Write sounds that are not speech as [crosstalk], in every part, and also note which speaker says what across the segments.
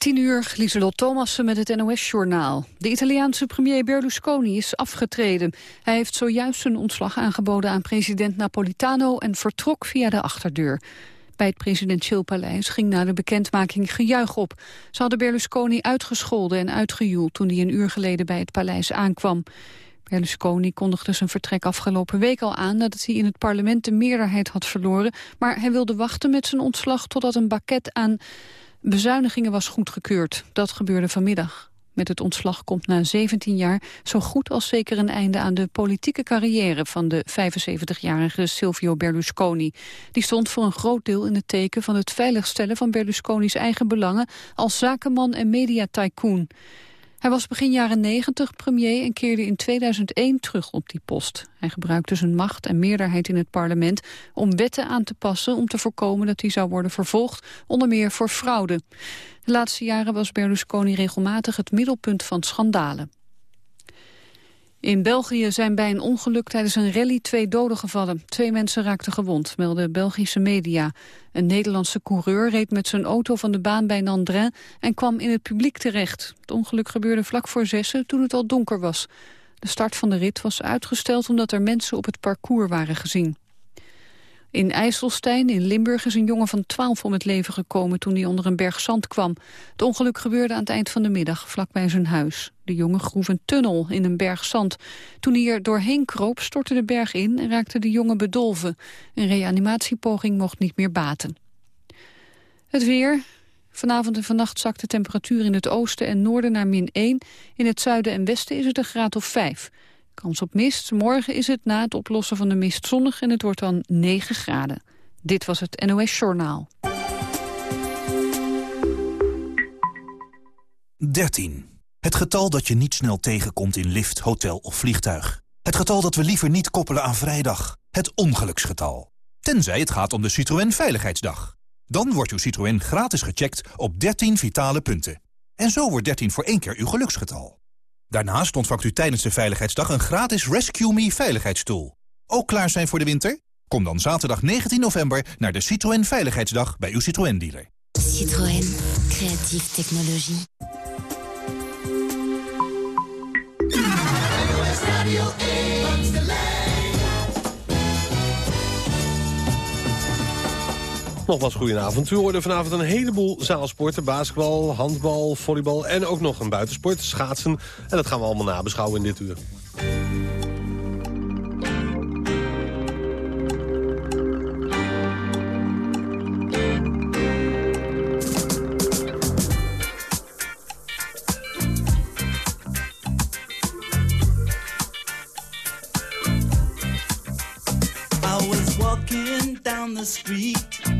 Speaker 1: 10 uur, Lieselot Thomassen met het NOS-journaal. De Italiaanse premier Berlusconi is afgetreden. Hij heeft zojuist zijn ontslag aangeboden aan president Napolitano... en vertrok via de achterdeur. Bij het presidentieel paleis ging na de bekendmaking gejuich op. Ze hadden Berlusconi uitgescholden en uitgejoeld... toen hij een uur geleden bij het paleis aankwam. Berlusconi kondigde zijn vertrek afgelopen week al aan... nadat hij in het parlement de meerderheid had verloren. Maar hij wilde wachten met zijn ontslag totdat een pakket aan bezuinigingen was goedgekeurd. Dat gebeurde vanmiddag. Met het ontslag komt na 17 jaar zo goed als zeker een einde aan de politieke carrière van de 75-jarige Silvio Berlusconi. Die stond voor een groot deel in het teken van het veiligstellen van Berlusconi's eigen belangen als zakenman en mediatycoon. Hij was begin jaren 90 premier en keerde in 2001 terug op die post. Hij gebruikte zijn macht en meerderheid in het parlement om wetten aan te passen om te voorkomen dat hij zou worden vervolgd, onder meer voor fraude. De laatste jaren was Berlusconi regelmatig het middelpunt van schandalen. In België zijn bij een ongeluk tijdens een rally twee doden gevallen. Twee mensen raakten gewond, melden Belgische media. Een Nederlandse coureur reed met zijn auto van de baan bij Nandrin... en kwam in het publiek terecht. Het ongeluk gebeurde vlak voor zessen toen het al donker was. De start van de rit was uitgesteld omdat er mensen op het parcours waren gezien. In IJsselstein in Limburg is een jongen van 12 om het leven gekomen toen hij onder een berg zand kwam. Het ongeluk gebeurde aan het eind van de middag, vlakbij zijn huis. De jongen groef een tunnel in een berg zand. Toen hij er doorheen kroop, stortte de berg in en raakte de jongen bedolven. Een reanimatiepoging mocht niet meer baten. Het weer. Vanavond en vannacht zakt de temperatuur in het oosten en noorden naar min 1. In het zuiden en westen is het een graad of 5. Kans op mist. Morgen is het na het oplossen van de mist zonnig en het wordt dan 9 graden. Dit was het NOS Journaal.
Speaker 2: 13. Het getal dat je niet snel tegenkomt in lift, hotel of vliegtuig. Het getal dat we liever niet koppelen aan vrijdag. Het ongeluksgetal. Tenzij het gaat om de Citroën Veiligheidsdag. Dan wordt uw Citroën gratis gecheckt op 13 vitale punten. En zo wordt 13 voor één keer uw geluksgetal. Daarnaast ontvangt u tijdens de Veiligheidsdag een gratis Rescue Me veiligheidsstoel. Ook klaar zijn voor de winter? Kom dan zaterdag 19 november naar de Citroën Veiligheidsdag bij uw Citroën-dealer.
Speaker 3: Citroën. Creatieve technologie.
Speaker 4: Nogmaals goedenavond. U hoorde vanavond een heleboel zaalsporten. Basketbal, handbal, volleybal en ook nog een buitensport, schaatsen. En dat gaan we allemaal nabeschouwen in dit uur.
Speaker 5: Street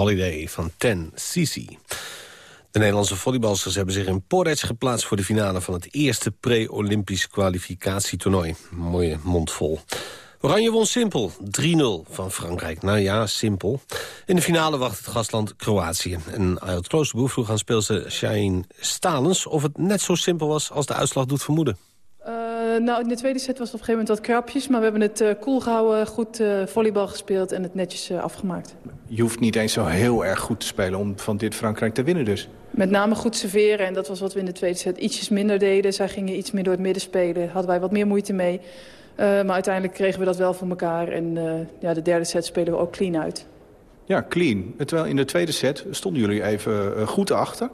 Speaker 5: Holiday
Speaker 4: van Ten cc De Nederlandse volleybalsters hebben zich in Porridge geplaatst... voor de finale van het eerste pre-Olympisch kwalificatietoernooi. Mooie mond vol. Oranje won simpel, 3-0 van Frankrijk. Nou ja, simpel. In de finale wacht het gastland Kroatië. En uit Kloosterboer vroeg aan speelster Shaheen Stalens... of het net zo simpel was als de uitslag doet vermoeden.
Speaker 6: Eh, nou, in de tweede set was het op een gegeven moment wat krapjes. Maar we hebben het eh cool gehouden, goed eh, volleybal gespeeld en het netjes afgemaakt.
Speaker 7: Je hoeft niet eens zo heel erg goed te spelen om van dit Frankrijk te winnen dus.
Speaker 6: Met name goed serveren en dat was wat we in de tweede set ietsjes minder deden. Zij gingen iets meer door het midden spelen, hadden wij wat meer moeite mee. Maar uiteindelijk kregen we dat wel voor elkaar. En ja, de derde set spelen we ook clean uit.
Speaker 7: Ja, clean. Terwijl in de tweede set stonden jullie even goed achter.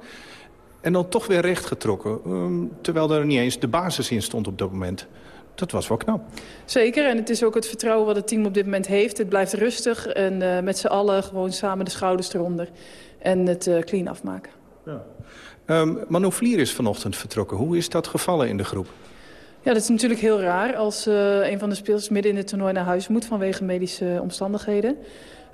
Speaker 7: En dan toch weer rechtgetrokken. ehm, terwijl er niet eens de basis in stond op dat moment. Dat was wel knap.
Speaker 6: Zeker, en het is ook het vertrouwen wat het team op dit moment heeft. Het blijft rustig en eh, met z'n allen gewoon samen de schouders eronder. En het eh, clean afmaken.
Speaker 7: Manu Vlier is vanochtend vertrokken. Hoe is dat gevallen in de groep?
Speaker 6: Ja, dat is natuurlijk heel raar als eh, een van de speelsters midden in het toernooi naar huis moet vanwege medische omstandigheden.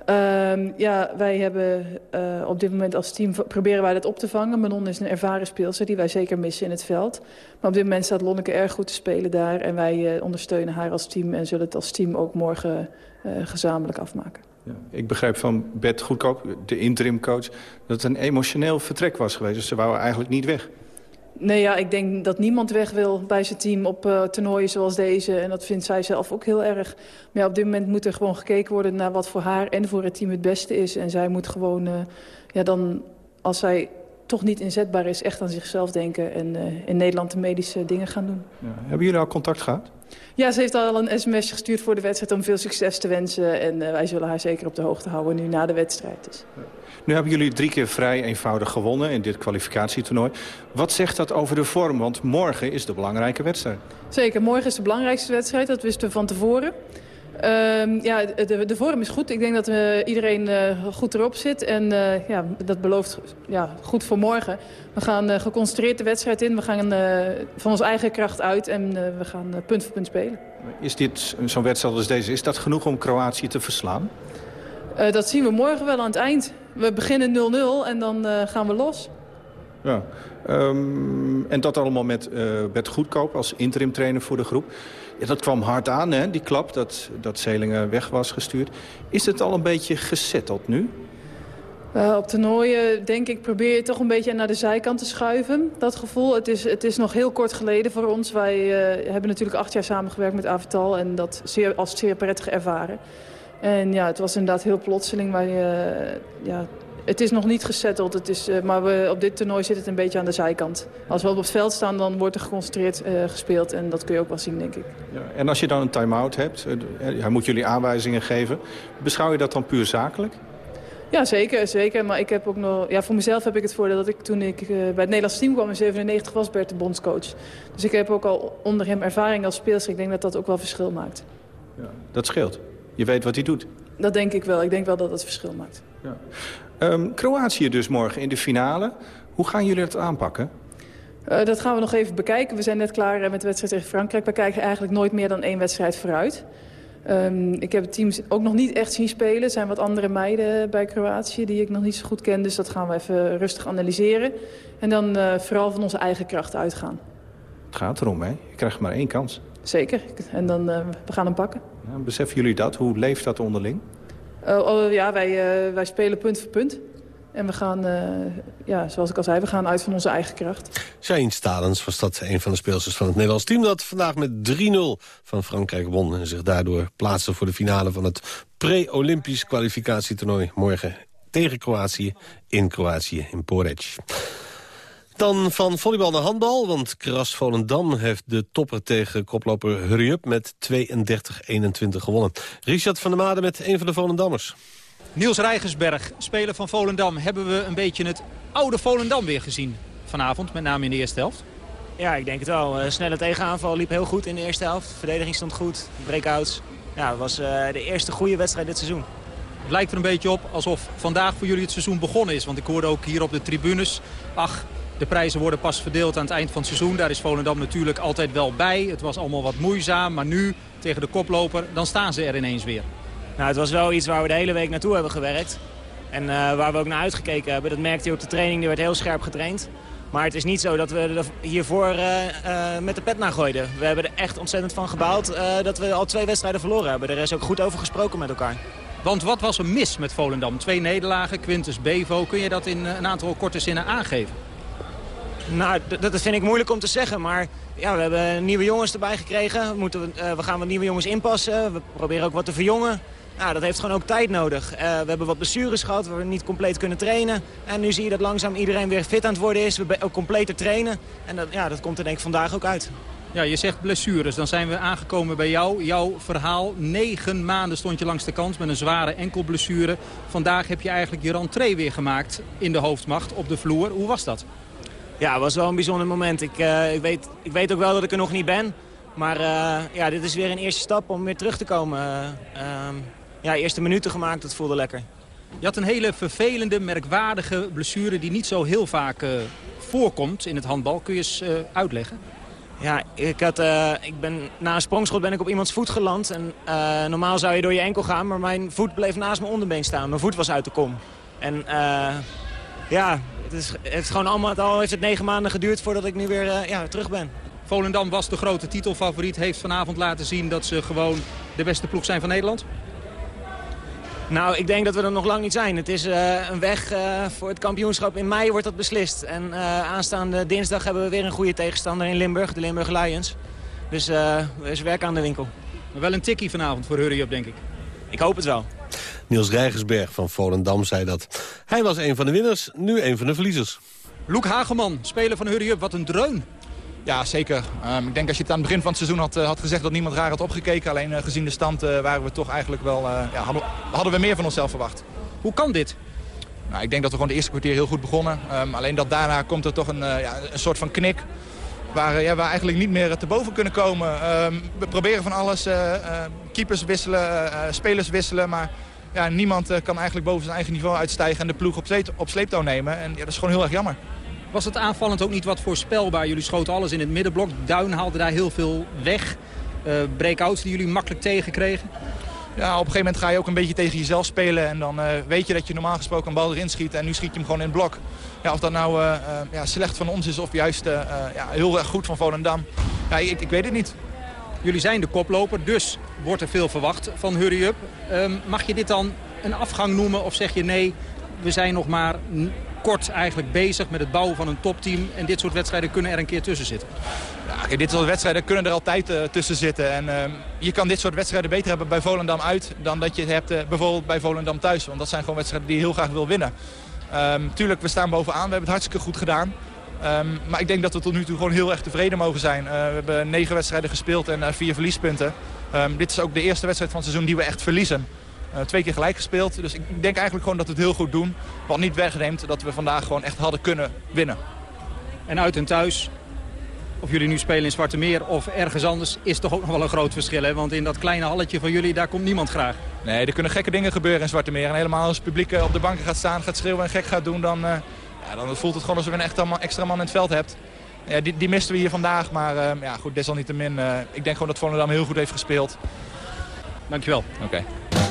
Speaker 6: Ehm, ja, wij hebben eh, op dit moment als team proberen wij dat op te vangen. Manon is een ervaren speelster die wij zeker missen in het veld. Maar op dit moment staat Lonneke erg goed te spelen daar. En wij eh, ondersteunen haar als team en zullen het als team ook morgen eh, gezamenlijk afmaken.
Speaker 7: Ja. Ik begrijp van Bert Goedkoop, de interimcoach... dat het een emotioneel vertrek was geweest. Dus ze wouden eigenlijk niet weg.
Speaker 6: Nee, ja, ik denk dat niemand weg wil bij zijn team op eh, toernooien zoals deze. En dat vindt zij zelf ook heel erg. Maar ja, op dit moment moet er gewoon gekeken worden naar wat voor haar en voor het team het beste is. En zij moet gewoon, eh, ja, dan, als zij toch niet inzetbaar is, echt aan zichzelf denken. En eh, in Nederland de medische dingen gaan doen.
Speaker 7: Ja. Hebben jullie al contact gehad?
Speaker 6: Ja, ze heeft al een sms gestuurd voor de wedstrijd om veel succes te wensen. En eh, wij zullen haar zeker op de hoogte houden nu na de wedstrijd. Dus.
Speaker 7: Nu hebben jullie drie keer vrij eenvoudig gewonnen in dit kwalificatietoernooi. Wat zegt dat over de vorm? Want morgen is de belangrijke wedstrijd.
Speaker 6: Zeker, morgen is de belangrijkste wedstrijd. Dat wisten we van tevoren. Ehm, ja, de, de vorm is goed. Ik denk dat eh, iedereen eh, goed erop zit. En eh, ja, dat belooft ja, goed voor morgen. We gaan geconcentreerd de wedstrijd in. We gaan van onze eigen kracht uit. En we gaan punt voor punt spelen.
Speaker 7: Is dit zo'n wedstrijd als deze, is dat genoeg om Kroatië te verslaan?
Speaker 6: Dat zien we morgen wel aan het eind. We beginnen 0-0 en dan gaan we los.
Speaker 7: Ja. Ehm, en dat allemaal met Bert Goedkoop als interim trainer voor de groep. Ja, dat kwam hard aan, hè, die klap, dat, dat Zelingen weg was gestuurd. Is het al een beetje gezetteld nu?
Speaker 6: Eh, op toernooien, denk ik, probeer je toch een beetje naar de zijkant te schuiven. Dat gevoel, het is, het is nog heel kort geleden voor ons. Wij eh, hebben natuurlijk acht jaar samengewerkt met Avital en dat zeer, als zeer prettig ervaren. En ja, het was inderdaad heel plotseling. Wij, eh, ja, het is nog niet gesetteld, het is, eh, maar we, op dit toernooi zit het een beetje aan de zijkant. Als we op het veld staan, dan wordt er geconcentreerd eh, gespeeld en dat kun je ook wel zien, denk ik.
Speaker 7: Ja. En als je dan een time-out hebt, eh, hij moet jullie aanwijzingen geven. Beschouw je dat dan puur zakelijk?
Speaker 6: Ja, zeker, zeker. Maar ik heb ook nog, ja, voor mezelf heb ik het voordeel dat ik toen ik bij het Nederlands team kwam in 97 was Bert de bondscoach. Dus ik heb ook al onder hem ervaring als speelster. Ik denk dat dat ook wel verschil maakt.
Speaker 7: Ja. Dat scheelt. Je weet wat hij doet.
Speaker 6: Dat denk ik wel. Ik denk wel dat het verschil maakt.
Speaker 7: Ja. Ehm, Kroatië dus morgen in de finale. Hoe gaan jullie het aanpakken?
Speaker 6: Uh, dat gaan we nog even bekijken. We zijn net klaar met de wedstrijd tegen Frankrijk. We kijken eigenlijk nooit meer dan één wedstrijd vooruit. Um, ik heb het team ook nog niet echt zien spelen. Er zijn wat andere meiden bij Kroatië die ik nog niet zo goed ken. Dus dat gaan we even rustig analyseren. En dan uh, vooral van onze eigen kracht uitgaan.
Speaker 7: Het gaat erom, hè? Je krijgt maar één kans.
Speaker 6: Zeker. En dan, uh, we gaan hem pakken.
Speaker 7: Ja, beseffen jullie dat? Hoe leeft dat onderling?
Speaker 6: Uh, oh, ja, wij, uh, wij spelen punt voor punt. En we gaan, uh, ja, zoals ik al zei, we gaan uit van onze eigen kracht.
Speaker 4: Shane Stalens was dat een van de speelsters van het Nederlands team... dat vandaag met 3-0 van Frankrijk won... en zich daardoor plaatste voor de finale van het pre-Olympisch kwalificatietoernooi... morgen tegen Kroatië in Kroatië, in Porec. Dan van volleybal naar handbal, want Kras Volendam heeft de topper tegen koploper Hurry Up met 32-21 gewonnen. Richard van der Made met een van de Volendammers.
Speaker 8: Niels Rijgersberg, speler van Volendam. Hebben we een beetje het oude Volendam weer gezien vanavond, met name in de eerste helft?
Speaker 9: Ja, ik denk het wel. Uh, snelle tegenaanval liep heel goed in de eerste helft. verdediging stond goed, breakouts. Ja, het was uh, de eerste goede wedstrijd dit seizoen.
Speaker 8: Het lijkt er een beetje op alsof vandaag voor jullie het seizoen begonnen is. Want ik hoorde ook hier op de tribunes... ach, de prijzen worden pas verdeeld aan het eind van het seizoen. Daar is Volendam natuurlijk altijd wel bij. Het was allemaal wat moeizaam, maar nu tegen de koploper, dan staan ze er ineens weer.
Speaker 9: Nou, het was wel iets waar we de hele week naartoe hebben gewerkt. En uh, waar we ook naar uitgekeken hebben. Dat merkte je op de training, die werd heel scherp getraind. Maar het is niet zo dat we er hiervoor uh, uh, met de pet naar gooiden. We hebben er echt ontzettend van gebouwd dat we al twee wedstrijden verloren hebben. Er is ook goed over gesproken met elkaar.
Speaker 8: Want wat was er mis met Volendam? Twee nederlagen, Quintus Bevo. Kun je dat in een aantal korte zinnen aangeven?
Speaker 9: Nou, dat vind ik moeilijk om te zeggen. Maar ja, we hebben nieuwe jongens erbij gekregen. We, moeten, uh, we gaan wat nieuwe jongens inpassen. We proberen ook wat te verjongen. Nou, dat heeft gewoon ook tijd nodig. Uh, we hebben wat blessures gehad waar we niet compleet kunnen trainen. En nu zie je dat langzaam iedereen weer fit aan het worden is. We ook completer trainen. En dat, ja, dat komt er denk ik vandaag ook uit.
Speaker 8: Ja, je zegt blessures. Dan zijn we aangekomen bij jou. Jouw verhaal. Negen maanden stond je langs de kant met een zware enkelblessure. Vandaag heb je eigenlijk je rentree weer gemaakt in de hoofdmacht op de vloer. Hoe was dat?
Speaker 9: Ja, het was wel een bijzonder moment. Ik, uh, ik, weet, ik weet ook wel dat ik er nog niet ben. Maar uh, ja, dit is weer een eerste stap om weer terug te komen. Uh, ja, eerste minuten gemaakt, dat voelde lekker.
Speaker 8: Je had een hele vervelende, merkwaardige blessure die niet zo heel vaak voorkomt in het handbal. Kun je eens uitleggen?
Speaker 9: Ja, ik had, ik ben, na een sprongschot ben ik op iemands voet geland. En, normaal zou je door je enkel gaan, maar mijn voet bleef naast mijn onderbeen staan. Mijn voet was uit de kom. En ja, het, is, het heeft gewoon allemaal, al heeft het negen maanden geduurd voordat ik nu weer uh, ja, terug ben.
Speaker 8: Volendam was de grote titelfavoriet. Heeft vanavond laten zien dat ze gewoon de beste ploeg zijn van Nederland?
Speaker 9: Nou, ik denk dat we er nog lang niet zijn. Het is uh, een weg uh, voor het kampioenschap. In mei wordt dat beslist. En uh, aanstaande dinsdag hebben we weer een goede tegenstander in Limburg. De Limburg Lions. Dus er is werk aan de winkel.
Speaker 8: Maar wel een tikkie vanavond voor Hurry Up, denk ik.
Speaker 9: Ik hoop het wel.
Speaker 4: Niels Rijgersberg van Volendam zei dat. Hij was een van de winners, nu een van de verliezers.
Speaker 8: Loek Hageman, speler van Hurry Up, wat een dreun.
Speaker 10: Ja, zeker. Um, ik denk als je het aan het begin van het seizoen had, uh, had gezegd dat niemand raar had opgekeken. Alleen uh, gezien de stand uh, waren we toch eigenlijk wel, ja, hadden, hadden, we meer van onszelf verwacht.
Speaker 8: Hoe kan dit?
Speaker 10: Nou, ik denk dat we gewoon de eerste kwartier heel goed begonnen. Um, alleen dat daarna komt er toch een, ja, een soort van knik. Waar, ja, we eigenlijk niet meer te boven kunnen komen. Um, we proberen van alles. keepers wisselen, spelers wisselen. Maar ja, niemand uh, kan eigenlijk boven zijn eigen niveau uitstijgen en de ploeg op, op sleeptouw nemen. En ja, dat is gewoon heel erg jammer.
Speaker 8: Was het aanvallend ook niet wat voorspelbaar? Jullie schoten alles in het middenblok. Duin haalde daar heel veel weg. Uh, breakouts die jullie makkelijk tegenkregen.
Speaker 10: Ja, op een gegeven moment ga je ook een beetje tegen jezelf spelen. En dan uh, weet je dat je normaal gesproken een bal erin schiet. En nu schiet je hem gewoon in het blok. Ja, of dat nou uh, ja, slecht van ons is of juist ja, heel erg goed van Volendam. Ja, ik, ik weet het niet.
Speaker 8: Jullie zijn de koploper, dus wordt er veel verwacht van Hurry Up. Um, mag je dit dan een afgang noemen of zeg je nee, we zijn nog maar kort eigenlijk bezig met het bouwen van een topteam. En dit soort wedstrijden kunnen er een keer tussen zitten.
Speaker 10: Ja, dit soort wedstrijden kunnen er altijd uh, tussen zitten. En uh, je kan dit soort wedstrijden beter hebben bij Volendam uit... dan dat je het hebt uh, bijvoorbeeld bij Volendam thuis. Want dat zijn gewoon wedstrijden die je heel graag wil winnen. Um, tuurlijk, we staan bovenaan. We hebben het hartstikke goed gedaan. Um, maar ik denk dat we tot nu toe gewoon heel erg tevreden mogen zijn. Uh, we hebben negen wedstrijden gespeeld en uh, vier verliespunten. Um, dit is ook de eerste wedstrijd van het seizoen die we echt verliezen. Uh, twee keer gelijk gespeeld. Dus ik denk eigenlijk gewoon dat we het heel goed doen. Wat niet wegneemt dat we vandaag gewoon echt hadden kunnen winnen.
Speaker 8: En uit en thuis of jullie nu spelen in Zwarte Meer of ergens anders... is toch ook nog wel een groot verschil. Hè? Want in dat kleine halletje van jullie, daar komt niemand graag.
Speaker 11: Nee, er kunnen gekke dingen gebeuren in Zwarte Meer. En helemaal als het publiek eh, op de banken gaat staan, gaat schreeuwen en gek gaat doen... dan, uh, ja, dan voelt het gewoon alsof je een extra man, extra man in het veld hebt. Ja, die, die misten we hier vandaag, maar uh, ja, goed, desalniettemin. Uh, ik denk gewoon dat Volendam heel goed heeft gespeeld.
Speaker 8: Dankjewel.
Speaker 11: Oké. Okay.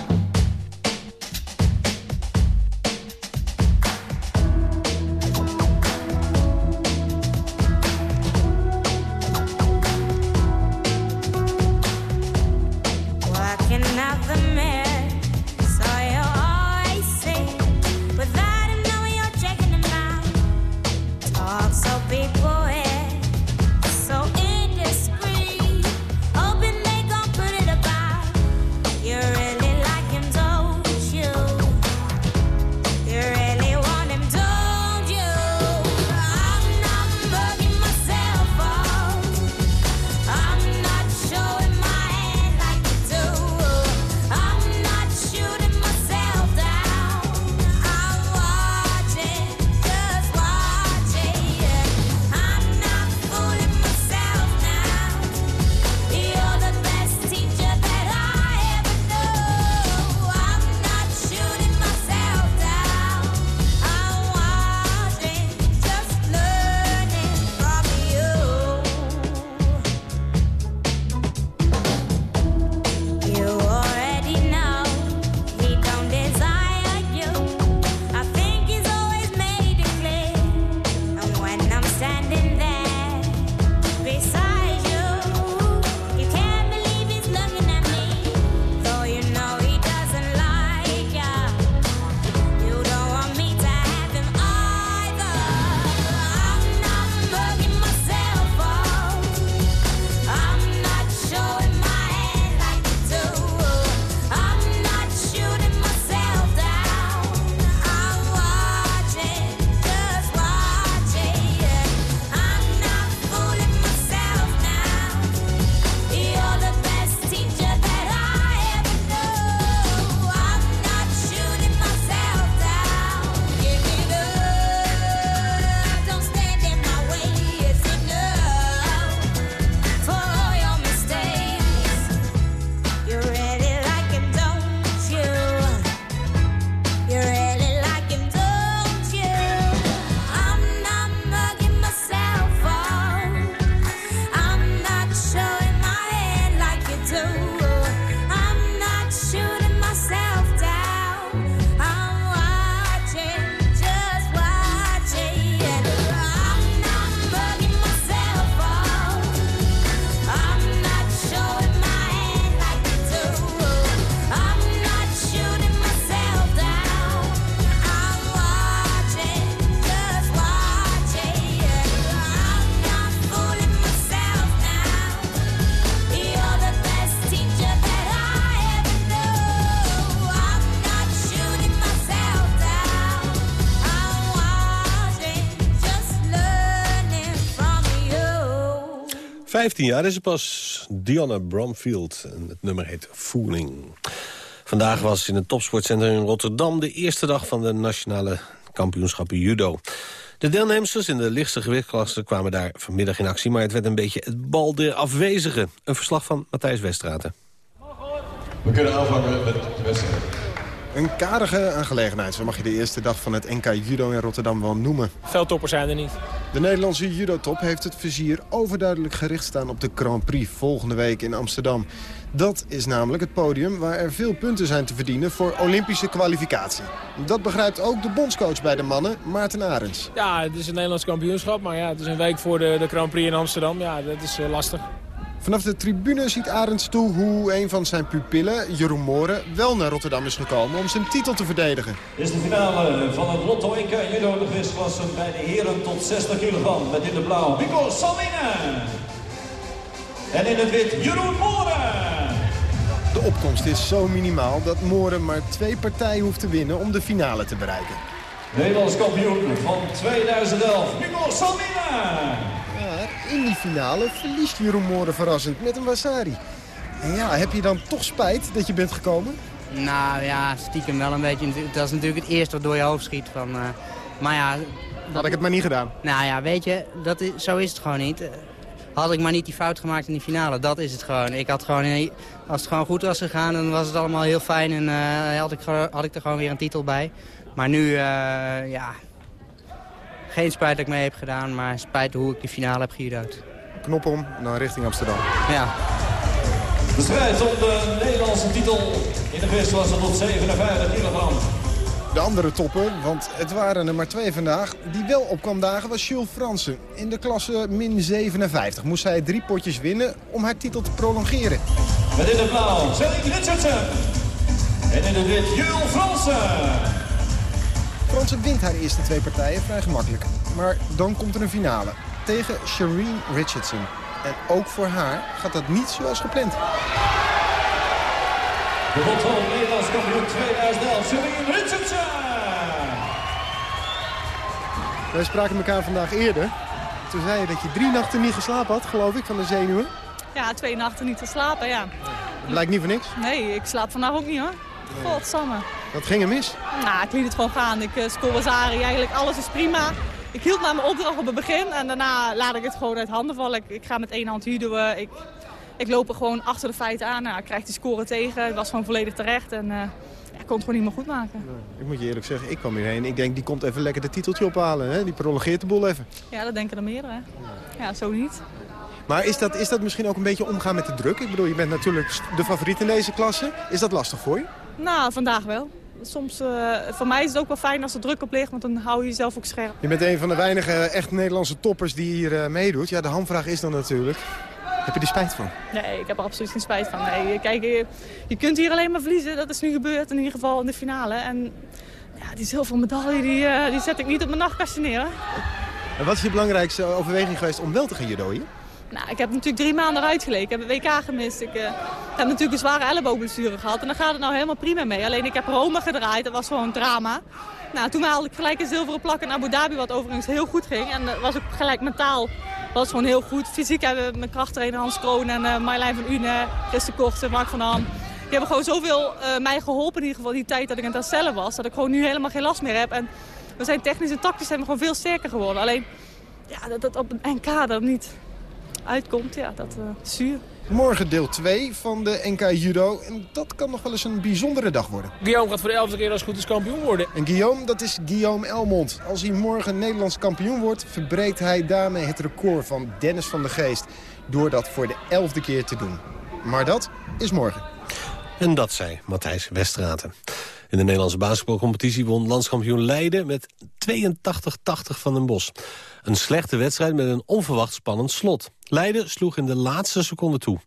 Speaker 4: Vijftien jaar is pas. Diana Bromfield. En het nummer heet Fooling. Vandaag was in het topsportcentrum in Rotterdam... de eerste dag van de nationale kampioenschappen judo. De deelnemsters in de lichtste gewichtklasse kwamen daar vanmiddag in actie... maar het werd een beetje het bal der afwezigen. Een verslag van Matthijs Westraten.
Speaker 12: We kunnen aanvangen met de wedstrijd.
Speaker 13: Een karige aangelegenheid, zo mag je de eerste dag van het NK Judo in Rotterdam wel noemen.
Speaker 14: Veel toppers zijn er niet.
Speaker 13: De Nederlandse judotop heeft het vizier overduidelijk gericht staan op de Grand Prix volgende week in Amsterdam. Dat is namelijk het podium waar er veel punten zijn te verdienen voor Olympische kwalificatie. Dat begrijpt ook de bondscoach bij de mannen, Maarten Arends.
Speaker 14: Ja, het is een Nederlands kampioenschap, maar ja, het is een week voor de, de Grand Prix in Amsterdam. Ja, dat is uh, lastig.
Speaker 13: Vanaf de tribune ziet Arends toe hoe een van zijn pupillen, Jeroen Mooren, wel naar Rotterdam is gekomen om zijn titel te verdedigen.
Speaker 15: Dit is de finale van het Lotto EK Judo de gewichtsklasse bij de heren tot 60 kilogram. Met in de blauw Nico Salmine. En in het wit Jeroen Mooren.
Speaker 13: De opkomst is zo minimaal dat Mooren maar twee partijen hoeft te winnen om de finale te bereiken.
Speaker 15: Nederlands kampioen van 2011, Nico Salmine.
Speaker 13: In die finale verliest Jeroen Mooren verrassend met een Wasari. En ja, heb je dan toch spijt dat je bent gekomen?
Speaker 16: Nou ja, stiekem wel een beetje. Dat is natuurlijk het eerste wat door je hoofd schiet. Van, uh, maar ja...
Speaker 13: Had ik het maar niet gedaan?
Speaker 16: Nou ja, weet je, dat is, zo is het gewoon niet. had ik maar niet die fout gemaakt in die finale. Dat is het gewoon. Ik had gewoon als het gewoon goed was gegaan, dan was het allemaal heel fijn. En uh, had, ik, had ik er gewoon weer een titel bij. Maar nu, uh, ja... Geen spijt dat ik mee heb gedaan, maar spijt hoe ik die finale heb gejudo'd.
Speaker 13: Knop om, dan richting Amsterdam.
Speaker 16: Ja.
Speaker 15: De strijd om de Nederlandse titel in de gewichtsklasse tot 57 kilogram.
Speaker 13: De andere topper, want het waren er maar twee vandaag, die wel op kwam dagen was Jules Fransen. In de klasse min 57 moest hij drie potjes winnen om haar titel te prolongeren.
Speaker 15: Met in het blauw, Céline Richardson. En in het wit, Jules Fransen.
Speaker 13: Fransen wint haar eerste twee partijen vrij gemakkelijk. Maar dan komt er een finale tegen Shireen Richardson. En ook voor haar gaat dat niet zoals gepland.
Speaker 15: De Rotterdam Nederlands kampioen 2011, Shireen Richardson.
Speaker 13: Wij spraken elkaar vandaag eerder. Toen zei je dat je drie nachten niet geslapen had, geloof ik, van de zenuwen.
Speaker 17: Ja, twee nachten niet geslapen, ja.
Speaker 13: Dat blijkt niet voor niks?
Speaker 17: Nee, ik slaap vandaag ook niet hoor. Godsamme.
Speaker 13: Wat ging er mis?
Speaker 17: Nou, ik liet het gewoon gaan. Ik uh, scoorde Zari, eigenlijk alles is prima. Ik hield naar mijn opdracht op het begin en daarna laat ik het gewoon uit handen vallen. Ik, ik ga met één hand judoën. Ik, ik loop er gewoon achter de feiten aan. Nou, ik krijg die score tegen. Het was gewoon volledig terecht en uh, ik kon het gewoon niet meer goed maken.
Speaker 13: ik moet je eerlijk zeggen, ik kwam hierheen. Ik denk, die komt even lekker de titeltje ophalen. Hè? Die prolongeert de boel even.
Speaker 17: Ja, dat denken er meerdere. Ja, zo niet.
Speaker 13: Maar is dat, is dat misschien ook een beetje omgaan met de druk? Ik bedoel, je bent natuurlijk de favoriet in deze klasse. Is dat lastig voor je?
Speaker 17: Nou, vandaag wel. Soms, uh, voor mij is het ook wel fijn als er druk op ligt, want dan hou je jezelf ook scherp.
Speaker 13: Je bent een van de weinige echt Nederlandse toppers die hier uh, meedoet. Ja, de hamvraag is dan natuurlijk, heb je er spijt van?
Speaker 17: Nee, ik heb er absoluut geen spijt van. Nee, kijk, je, je kunt hier alleen maar verliezen. Dat is nu gebeurd, in ieder geval in de finale. En ja, die zilveren medaille, die, uh, die zet ik niet op mijn nachtkastje neer.
Speaker 13: En wat is je belangrijkste overweging geweest om wel te gaan judooien?
Speaker 17: Nou, ik heb natuurlijk drie maanden eruit geleken. Ik heb een WK gemist. Ik uh, heb natuurlijk een zware elleboogblessure gehad. En dan gaat het nou helemaal prima mee. Alleen ik heb Rome gedraaid. Dat was gewoon drama. Nou, toen haalde ik gelijk een zilveren plak in Abu Dhabi. Wat overigens heel goed ging. En dat was ook gelijk mentaal. was gewoon heel goed. Fysiek hebben mijn krachttrainer Hans Kroon en uh, van Une, Christen Korten, Mark van Ham. Die hebben gewoon zoveel mij geholpen in ieder geval die tijd dat ik aan het was. Dat ik gewoon nu helemaal geen last meer heb. En we zijn technisch en tactisch zijn we gewoon veel sterker geworden. Alleen ja, dat, dat op een NK dat niet uitkomt, ja, dat uh, zuur.
Speaker 13: Morgen deel 2 van de NK Judo. En dat kan nog wel eens een bijzondere dag worden.
Speaker 14: Guillaume gaat voor de elfde keer als goed is kampioen worden.
Speaker 13: En Guillaume, dat is Guillaume Elmond. Als hij morgen Nederlands kampioen wordt... verbreekt hij daarmee het record van Dennis van der Geest... door dat voor de elfde keer te doen. Maar dat is morgen.
Speaker 4: En dat zei Matthijs Westraten. In de Nederlandse basketbalcompetitie won landskampioen Leiden met 82-80 van den Bos. Een slechte wedstrijd met een onverwacht spannend slot. Leiden sloeg in de laatste seconde toe.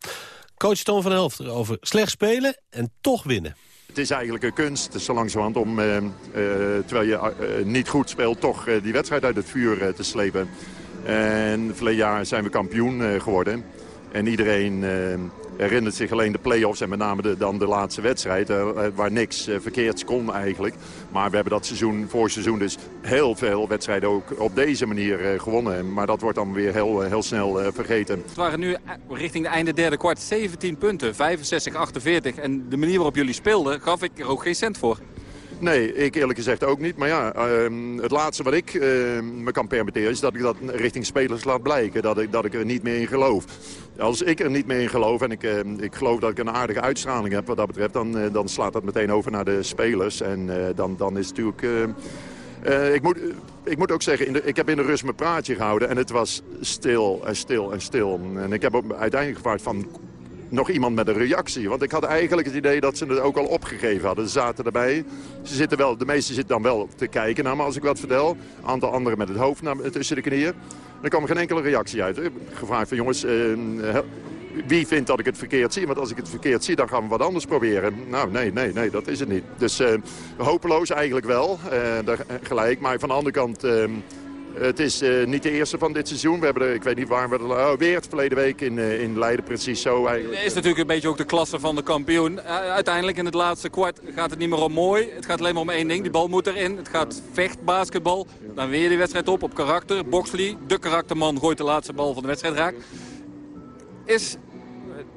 Speaker 4: Coach Toon van Helft over slecht spelen en toch winnen.
Speaker 18: Het is eigenlijk een kunst, zo langzamerhand, om, uh, uh, terwijl je uh, niet goed speelt... toch die wedstrijd uit het vuur te slepen. En verleden jaar zijn we kampioen geworden. En iedereen herinnert zich alleen de play-offs en met name de, dan de laatste wedstrijd... Waar niks verkeerds kon eigenlijk. Maar we hebben dat seizoen, voor seizoen dus heel veel wedstrijden ook op deze manier uh, gewonnen. Maar dat wordt dan weer heel, heel snel vergeten.
Speaker 19: Het waren nu richting de einde derde kwart 17 punten, 65-48. En de manier waarop jullie speelden gaf ik er ook geen cent voor.
Speaker 18: Nee, ik eerlijk gezegd ook niet. Maar ja, uh, het laatste wat ik uh, me kan permitteren is dat ik dat richting spelers laat blijken. Dat ik, dat ik er niet meer in geloof. Als ik er niet meer in geloof en ik, uh, ik geloof dat ik een aardige uitstraling heb wat dat betreft... dan, dan slaat dat meteen over naar de spelers. En dan, dan is het natuurlijk... ik, moet, ik moet ook zeggen, in de, ik heb in de rust mijn praatje gehouden en het was stil en stil en stil. En ik heb ook uiteindelijk gevraagd van nog iemand met een reactie. Want ik had eigenlijk het idee dat ze het ook al opgegeven hadden. Ze zaten erbij. Ze zitten wel, de meesten zitten dan wel te kijken naar me als ik wat vertel. Een aantal anderen met het hoofd naar, tussen de knieën. Er kwam geen enkele reactie uit. Ik heb gevraagd van jongens, uh, wie vindt dat ik het verkeerd zie? Want als ik het verkeerd zie, dan gaan we wat anders proberen. Nou, nee, nee, nee, dat is het niet. Dus uh, hopeloos eigenlijk wel, uh, gelijk. Maar van de andere kant... Het is uh, niet de eerste van dit seizoen. We hebben er, ik weet niet waar we er... Oh, weer het verleden week in, uh, in Leiden precies zo.
Speaker 19: Het is natuurlijk een beetje ook de klasse van de kampioen. Uh, uiteindelijk in het laatste kwart gaat het niet meer om mooi. Het gaat alleen maar om één ding. Die bal moet erin. Het gaat vechtbasketbal. Dan weer die wedstrijd op op karakter. Boxley, de karakterman, gooit de laatste bal van de wedstrijd raak. Is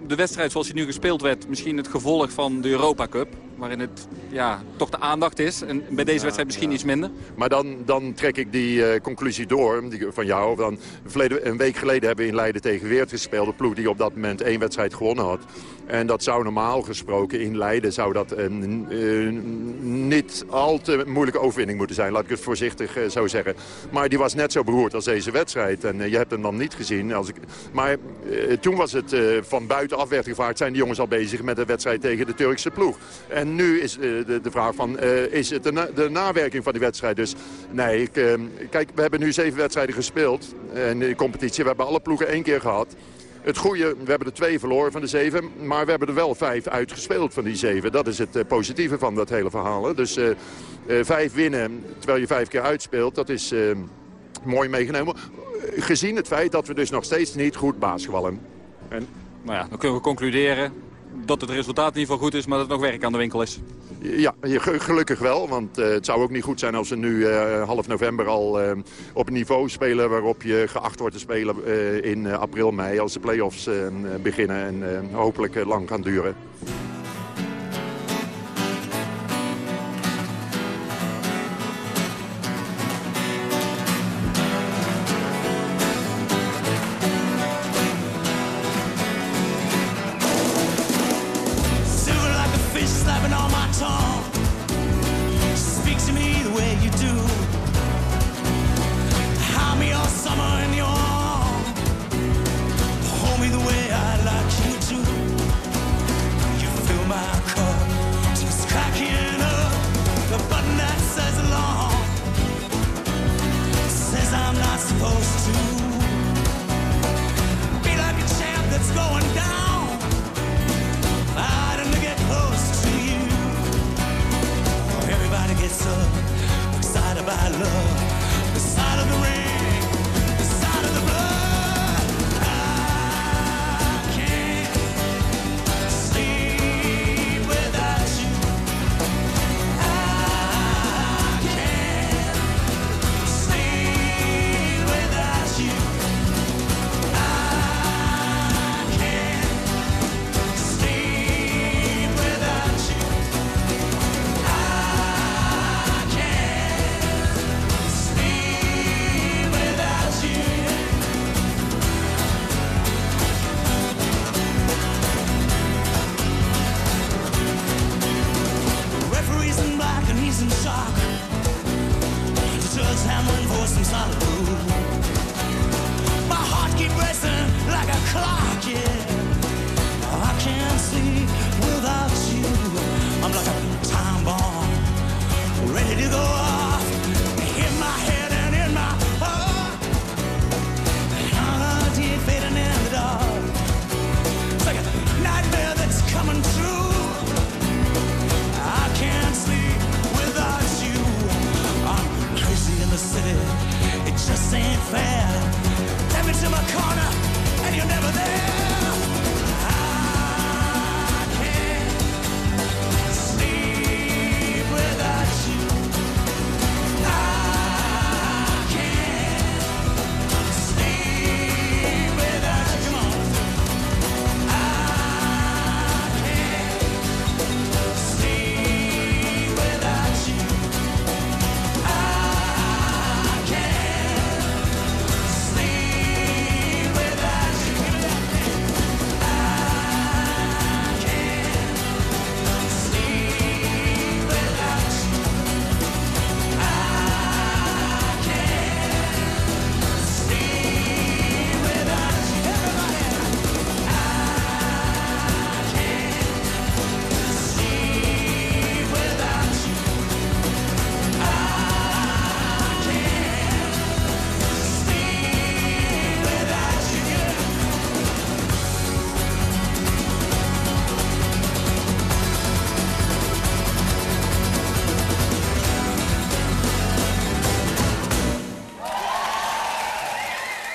Speaker 19: de wedstrijd zoals die nu gespeeld werd misschien het gevolg van de Europa Cup? Waarin het ja, toch de aandacht is. En bij deze wedstrijd misschien iets minder.
Speaker 20: Maar dan, dan trek ik die eh, conclusie door die, van jou. Dan, verleden, een week geleden hebben we in Leiden tegen Weert gespeeld. De ploeg die op dat moment één wedstrijd gewonnen had. En dat zou normaal gesproken in Leiden zou dat een uh, niet al te moeilijke overwinning moeten zijn. Laat ik het voorzichtig uh, zo zeggen. Maar die was net zo beroerd als deze wedstrijd. En je hebt hem dan niet gezien. Als ik... Maar toen was het van buitenaf werd gevaard. Zijn die jongens al bezig met de wedstrijd tegen de Turkse ploeg. En nu is de, de, vraag van, is het de, na nawerking van die wedstrijd? Dus nee, ik, kijk, we hebben nu zeven wedstrijden gespeeld. in de competitie, we hebben alle ploegen één keer gehad. Het goede, we hebben er twee verloren van de zeven. Maar we hebben er wel vijf uitgespeeld van die zeven. Dat is het uh, positieve van dat hele verhaal. Dus vijf winnen terwijl je vijf keer uitspeelt, dat is mooi meegenomen. Gezien het feit dat we dus nog steeds niet goed basketballen.
Speaker 19: En... Nou ja, dan kunnen we concluderen dat het resultaat in ieder geval goed is, maar dat er nog werk aan de winkel is.
Speaker 20: Ja, gelukkig wel. Want uh, het zou ook niet goed zijn als we nu uh, half november al uh, op een niveau spelen... waarop je geacht wordt te spelen in april, mei als de play-offs beginnen en hopelijk lang gaan duren.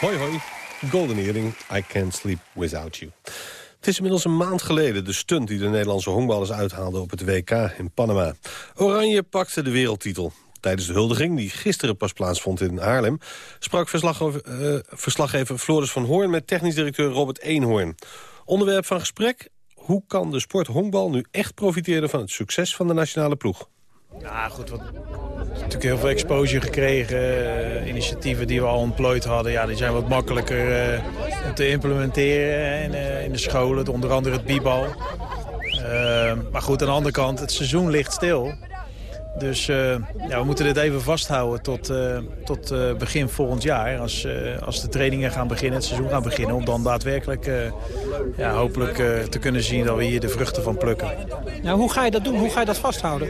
Speaker 4: Hoi hoi, Golden Earring, I Can't Sleep Without You. Het is inmiddels een maand geleden de stunt die de Nederlandse honkballers uithaalden op het WK in Panama. Oranje pakte de wereldtitel. Tijdens de huldiging, die gisteren pas plaatsvond in Haarlem... sprak verslaggever, uh, verslaggever Floris van Hoorn met technisch directeur Robert Eenhoorn. Onderwerp van gesprek? Hoe kan de sport honkbal nu echt profiteren van het succes van de nationale ploeg?
Speaker 14: Ja, goed, wat, natuurlijk heel veel exposure gekregen. Uh, initiatieven die we al ontplooid hadden, ja, die zijn wat makkelijker uh, om te implementeren in, in de scholen. Onder andere het bibal. maar goed, aan de andere kant, het seizoen ligt stil. Dus ja, we moeten dit even vasthouden tot, tot begin volgend jaar. Als, als de trainingen gaan beginnen, het seizoen gaan beginnen. Om dan daadwerkelijk ja, hopelijk te kunnen zien dat we hier de vruchten van plukken.
Speaker 21: Nou, hoe ga je dat doen? Hoe ga je dat vasthouden?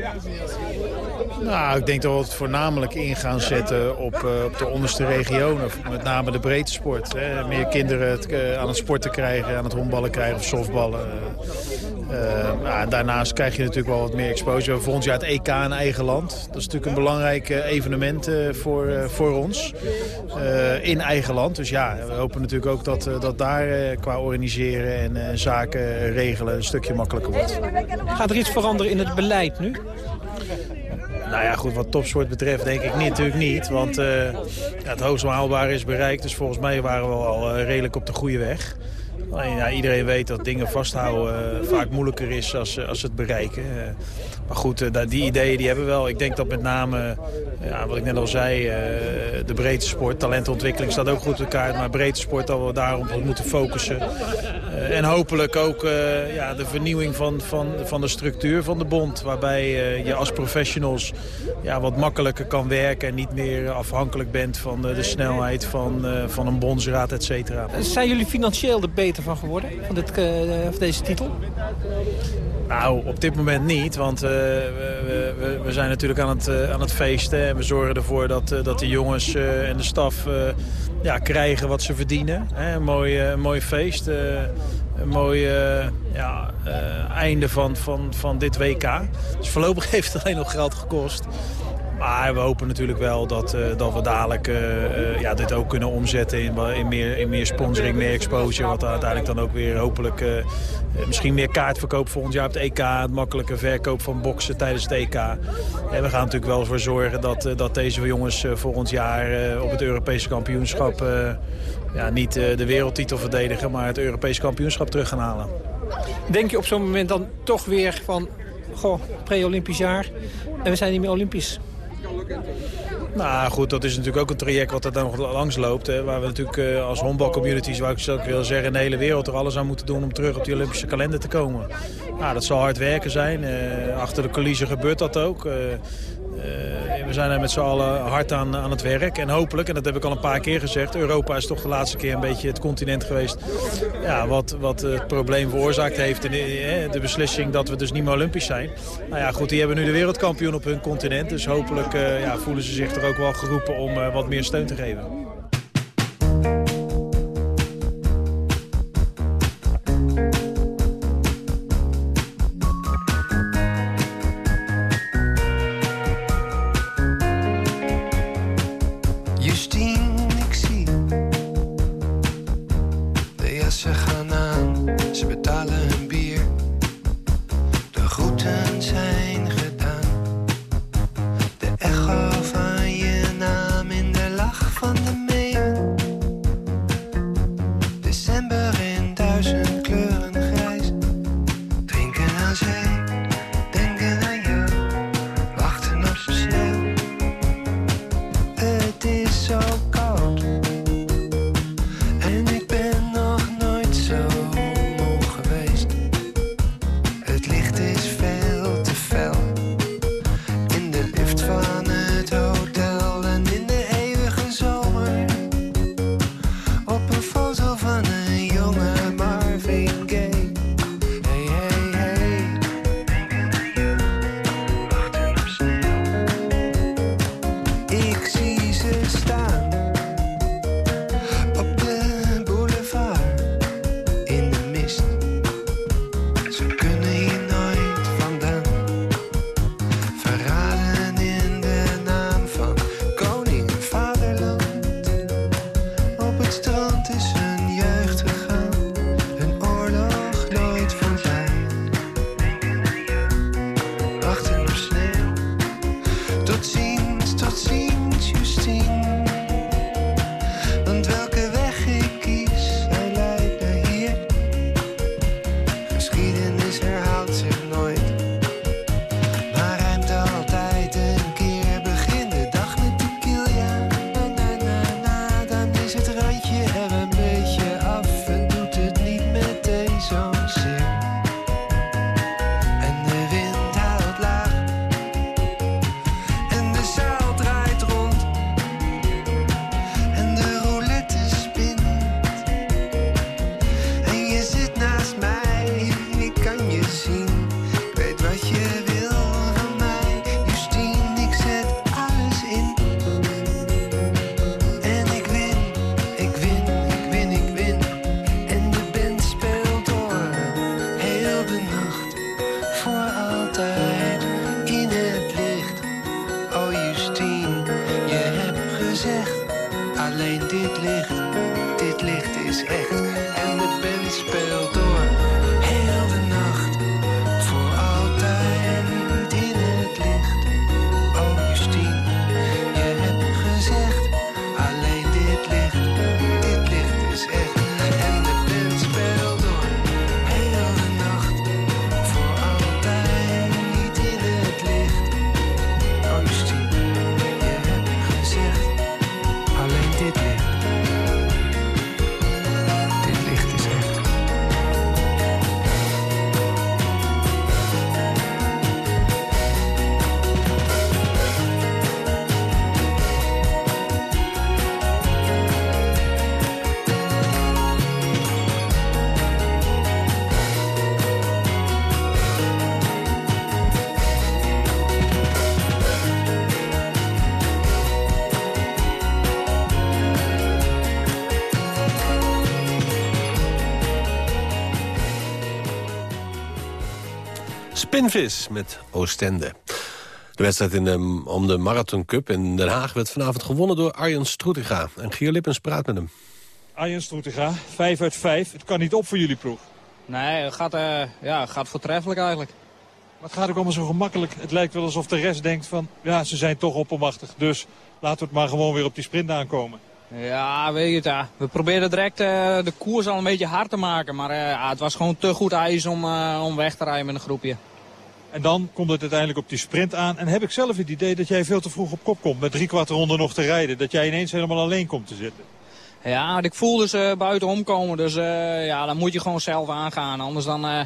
Speaker 14: Nou, ik denk dat we het voornamelijk in gaan zetten op, uh, op de onderste regionen. Met name de breedte sport. Hè. Meer kinderen uh, aan het sporten krijgen, aan het honkballen krijgen of softballen. Uh, en daarnaast krijg je natuurlijk wel wat meer exposure. Hebben volgend jaar het EK in eigen land. Dat is natuurlijk een belangrijk evenement voor, voor ons. in eigen land. Dus ja, we hopen natuurlijk ook dat, dat daar qua organiseren en zaken regelen een stukje makkelijker wordt.
Speaker 21: Gaat er iets veranderen in het beleid nu?
Speaker 14: Nou ja, goed, wat topsport betreft denk ik niet, natuurlijk niet. Want ja, het hoogst haalbare is bereikt. Dus volgens mij waren we al uh, redelijk op de goede weg. Alleen, ja, iedereen weet dat dingen vasthouden uh, vaak moeilijker is als, als het bereiken. Maar goed, die ideeën die hebben we wel. Ik denk dat met name, ja, wat ik net al zei, de breedte sport, talentontwikkeling staat ook goed in elkaar. Maar breedte sport, dat we daarop moeten focussen. En hopelijk ook ja, de vernieuwing van, van, van de structuur van de bond. Waarbij je als professionals ja, wat makkelijker kan werken... en niet meer afhankelijk bent van de snelheid van, van een bondsraad, et cetera.
Speaker 21: Zijn jullie financieel er beter van geworden, van, dit, van deze titel?
Speaker 14: Nou, op dit moment niet, want we, we, we, zijn natuurlijk aan het, aan het feesten... en we zorgen ervoor dat, dat de jongens en de staf ja, krijgen wat ze verdienen. Hè, een, mooi, een mooi feest, een mooi ja, einde van, van, van dit WK. Dus voorlopig [laughs] heeft het alleen nog geld gekost. Maar we hopen natuurlijk wel dat, uh, dat we dadelijk uh, uh, ja, dit ook kunnen omzetten in, in, meer, in meer sponsoring, meer exposure. Wat uiteindelijk dan ook weer hopelijk misschien meer kaartverkoop volgend jaar op het EK. Het makkelijke verkoop van boksen tijdens het EK. En we gaan natuurlijk wel voor zorgen dat, dat deze jongens volgend jaar op het Europese kampioenschap... ja, niet de wereldtitel verdedigen, maar het Europese kampioenschap terug gaan halen.
Speaker 21: Denk je op zo'n moment dan toch weer van... Goh, pre-Olympisch jaar en we zijn niet meer Olympisch?
Speaker 14: Nou goed, dat is natuurlijk ook een traject wat er dan nog langs loopt. Hè, waar we natuurlijk uh, als honkbalcommunity, zou ik ook willen zeggen, in de hele wereld er alles aan moeten doen om terug op die Olympische kalender te komen. Nou, dat zal hard werken zijn. Uh, achter de coulissen gebeurt dat ook. Uh, we zijn er met z'n allen hard aan, aan het werk. En hopelijk, en dat heb ik al een paar keer gezegd... Europa is toch de laatste keer een beetje het continent geweest... Ja, wat, wat het probleem veroorzaakt heeft. In de, de beslissing dat we dus niet meer Olympisch zijn. Nou ja, goed, die hebben nu de wereldkampioen op hun continent. Dus hopelijk ja, voelen ze zich er ook wel geroepen om wat meer steun te geven.
Speaker 22: you steam
Speaker 4: Spinvis met Oostende. De wedstrijd in de, om de Marathon Cup in Den Haag werd vanavond gewonnen door Arjen Stroetinga. En Gier Lippens praat met hem.
Speaker 23: Arjen Stroetega, 5 uit 5. Het kan niet op voor jullie ploeg.
Speaker 24: Nee, het gaat, eh, ja, het gaat voortreffelijk eigenlijk.
Speaker 23: Maar het gaat ook allemaal zo gemakkelijk. Het lijkt wel alsof de rest denkt van, ja, ze zijn toch oppermachtig. Dus laten we het maar gewoon weer op die sprint aankomen.
Speaker 24: Ja, weet je het, ja. We probeerden direct eh, de koers al een beetje hard te maken. Maar eh, ja, het was gewoon te goed ijs om, eh, om weg te rijden met een groepje.
Speaker 23: En dan komt het uiteindelijk op die sprint aan. En heb ik zelf het idee dat jij veel te vroeg op kop komt. Met drie kwart ronde nog te rijden. Dat jij ineens helemaal alleen komt te zitten.
Speaker 24: Ja, ik voelde ze buiten omkomen. Dus eh, ja, dan moet je gewoon zelf aangaan. Anders dan, eh,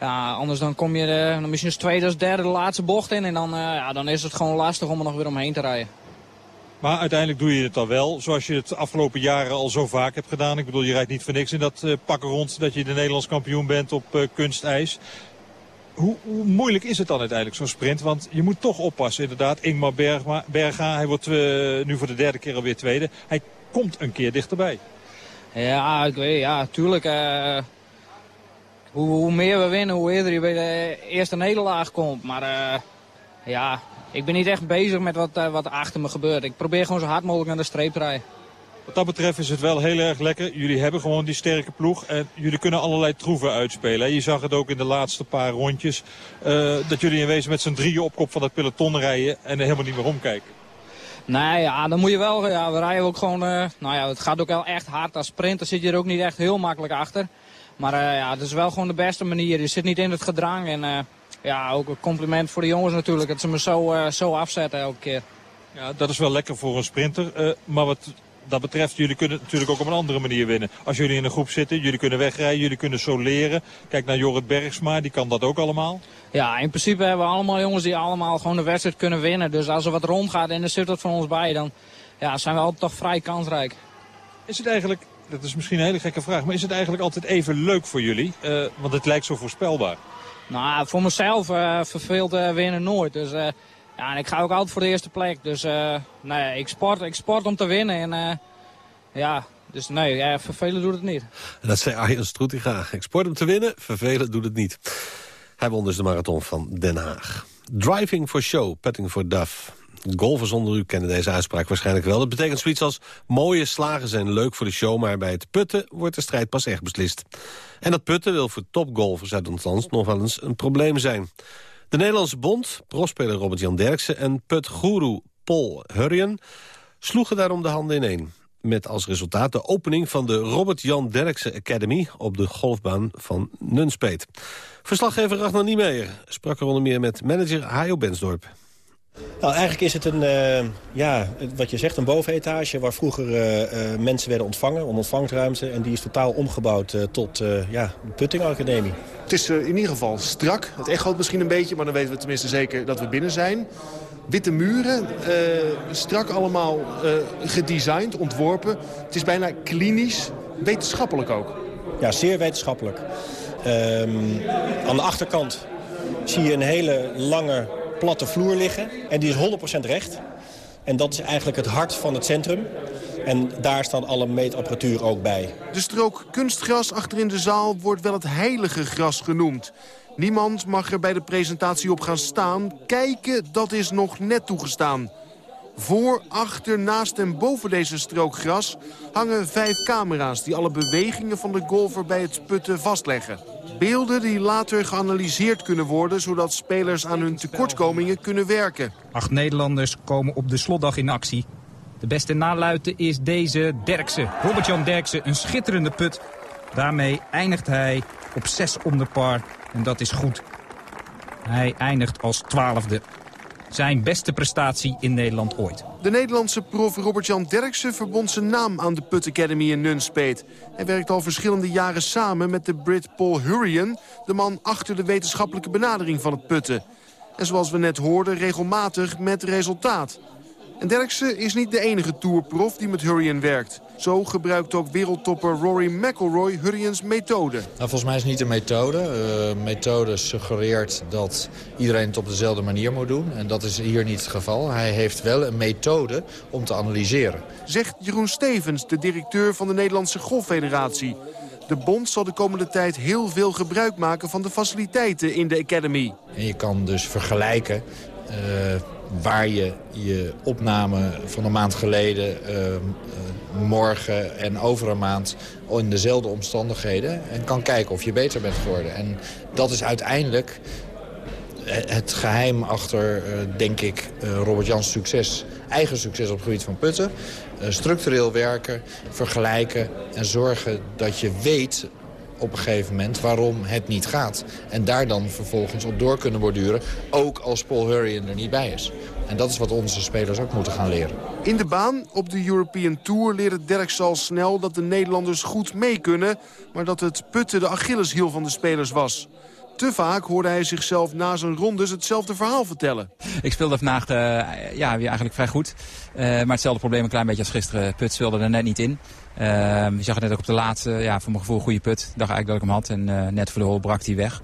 Speaker 24: ja, anders dan kom je de, dan misschien als tweede als derde de laatste bocht in. En dan, eh, ja, dan is het gewoon lastig om er nog weer omheen te rijden.
Speaker 23: Maar uiteindelijk doe je het dan wel. Zoals je het de afgelopen jaren al zo vaak hebt gedaan. Ik bedoel, je rijdt niet voor niks in dat eh, pakken rond. Dat je de Nederlands kampioen bent op eh, kunstijs. Hoe, hoe moeilijk is het dan uiteindelijk, zo'n sprint? Want je moet toch oppassen, inderdaad. Ingmar Bergma, Berga, hij wordt eh, nu voor de derde keer alweer tweede. Hij komt een keer dichterbij.
Speaker 24: Ja, ik weet, ja, tuurlijk. eh, hoe, hoe meer we winnen, hoe eerder je bij de eerste nederlaag komt. Maar eh, ja, ik ben niet echt bezig met wat, wat er achter me gebeurt. Ik probeer gewoon zo hard mogelijk naar de streep te rijden.
Speaker 23: Wat dat betreft is het wel heel erg lekker. Jullie hebben gewoon die sterke ploeg. En jullie kunnen allerlei troeven uitspelen. Je zag het ook in de laatste paar rondjes. eh, dat jullie in wezen met z'n drieën op kop van dat peloton rijden. En er helemaal niet meer omkijken.
Speaker 24: Nee, ja, dan moet je wel, ja, we rijden ook gewoon, eh, nou ja, het gaat ook wel echt hard. Als sprinter zit je er ook niet echt heel makkelijk achter. Maar eh, ja, het is wel gewoon de beste manier. Je zit niet in het gedrang en ja, ook een compliment voor de jongens natuurlijk. Dat ze me zo, zo afzetten elke keer.
Speaker 23: Ja, dat is wel lekker voor een sprinter. maar wat dat betreft, jullie kunnen natuurlijk ook op een andere manier winnen. Als jullie in een groep zitten, jullie kunnen wegrijden, jullie kunnen soleren. Kijk naar Jorrit Bergsma, die kan dat ook allemaal.
Speaker 24: Ja, in principe hebben we allemaal jongens die allemaal gewoon de wedstrijd kunnen winnen. Dus als er wat rondgaat en er zit wat van ons bij, dan ja, zijn we altijd toch vrij kansrijk.
Speaker 23: Is het eigenlijk, dat is misschien een hele gekke vraag, maar is het eigenlijk altijd even leuk voor jullie? Eh, want het lijkt zo voorspelbaar.
Speaker 24: Nou, voor mezelf eh verveelt eh, winnen nooit. Dus ja, en ik ga ook altijd voor de eerste plek. Dus eh, nee, ik sport, ik sport om te winnen. En eh, ja, dus nee, ja, vervelen doet het niet.
Speaker 4: En dat zei Arjen Stroetinga. Ik sport om te winnen, vervelen doet het niet. Hij won dus de marathon van Den Haag. Driving for show, petting for duff. Golfers onder u kennen deze uitspraak waarschijnlijk wel. Dat betekent zoiets als mooie slagen zijn leuk voor de show... maar bij het putten wordt de strijd pas echt beslist. En dat putten wil voor topgolfers uit ons land nog wel eens een probleem zijn. De Nederlandse bond, profspeler Robert-Jan Derksen... en putgoeroe Paul Hurrien sloegen daarom de handen ineen. Met als resultaat de opening van de Robert-Jan Derksen Academy... op de golfbaan van Nunspeet. Verslaggever Ragnar Niemeyer sprak er onder meer met manager Hajo Bensdorp.
Speaker 25: Nou, eigenlijk is het een, eh, ja, wat je zegt, een bovenetage... waar vroeger eh, eh, mensen werden ontvangen, een ontvangstruimte... en die is totaal omgebouwd tot ja, de puttingacademie.
Speaker 26: Het is in ieder geval strak. Het echoot misschien een beetje, maar dan weten we tenminste zeker dat we binnen zijn. Witte muren, strak allemaal gedesigned, ontworpen. Het is bijna klinisch, wetenschappelijk ook.
Speaker 25: Ja, zeer wetenschappelijk. Ehm, aan de achterkant zie je een hele lange, platte vloer liggen. En die is 100% recht. En dat is eigenlijk het hart van het centrum. En daar staan alle meetapparatuur ook bij.
Speaker 26: De strook kunstgras achterin de zaal wordt wel het heilige gras genoemd. Niemand mag er bij de presentatie op gaan staan. Kijken, dat is nog net toegestaan. Voor, achter, naast en boven deze strook gras hangen vijf camera's... die alle bewegingen van de golfer bij het putten vastleggen. Beelden die later geanalyseerd kunnen worden... zodat spelers aan hun tekortkomingen kunnen werken.
Speaker 8: Acht Nederlanders komen op de slotdag in actie. De beste naluiten is deze Derksen. Robert-Jan Derksen, een schitterende put. Daarmee eindigt hij op 6 onder par. En dat is goed. Hij eindigt als twaalfde. Zijn beste prestatie in Nederland ooit.
Speaker 26: De Nederlandse prof Robert-Jan Derksen verbond zijn naam aan de Put Academy in Nunspeet. Hij werkt al verschillende jaren samen met de Brit Paul Hurrian... de man achter de wetenschappelijke benadering van het putten. En zoals we net hoorden, regelmatig met resultaat. En Derksen is niet de enige tourprof die met Hurrian werkt. Zo gebruikt ook wereldtopper Rory McIlroy Hurrians methode.
Speaker 27: Nou, volgens mij is het niet een methode. Uh, methode suggereert dat iedereen het op dezelfde manier moet doen. En dat is hier niet het geval. Hij heeft wel een methode om te analyseren.
Speaker 26: Zegt Jeroen Stevens, de directeur van de Nederlandse Golffederatie. De bond zal de komende tijd heel veel gebruik maken van de faciliteiten in de Academy.
Speaker 27: En je kan dus vergelijken... Uh, waar je je opname van een maand geleden, uh, morgen en over een maand in dezelfde omstandigheden. En kan kijken of je beter bent geworden. En dat is uiteindelijk het geheim achter, uh, denk ik, uh, Robert Jans succes. Eigen succes op het gebied van putten. structureel werken, vergelijken en zorgen dat je weet op een gegeven moment waarom het niet gaat. En daar dan vervolgens op door kunnen borduren, ook als Paul Hurrian er niet bij is. En dat is wat onze spelers ook moeten gaan leren.
Speaker 26: In de baan op de European Tour leerde Derks al snel dat de Nederlanders goed mee kunnen... maar dat het putten de Achilleshiel van de spelers was. Te vaak hoorde hij zichzelf na zijn rondes hetzelfde verhaal vertellen.
Speaker 28: Ik speelde vandaag uh, ja, weer eigenlijk vrij goed. Uh, maar hetzelfde probleem een klein beetje als gisteren. Put speelde er net niet in. Uh, je zag het net ook op de laatste, ja, voor mijn gevoel goede put. Ik dacht eigenlijk dat ik hem had en net voor de hol brak hij weg.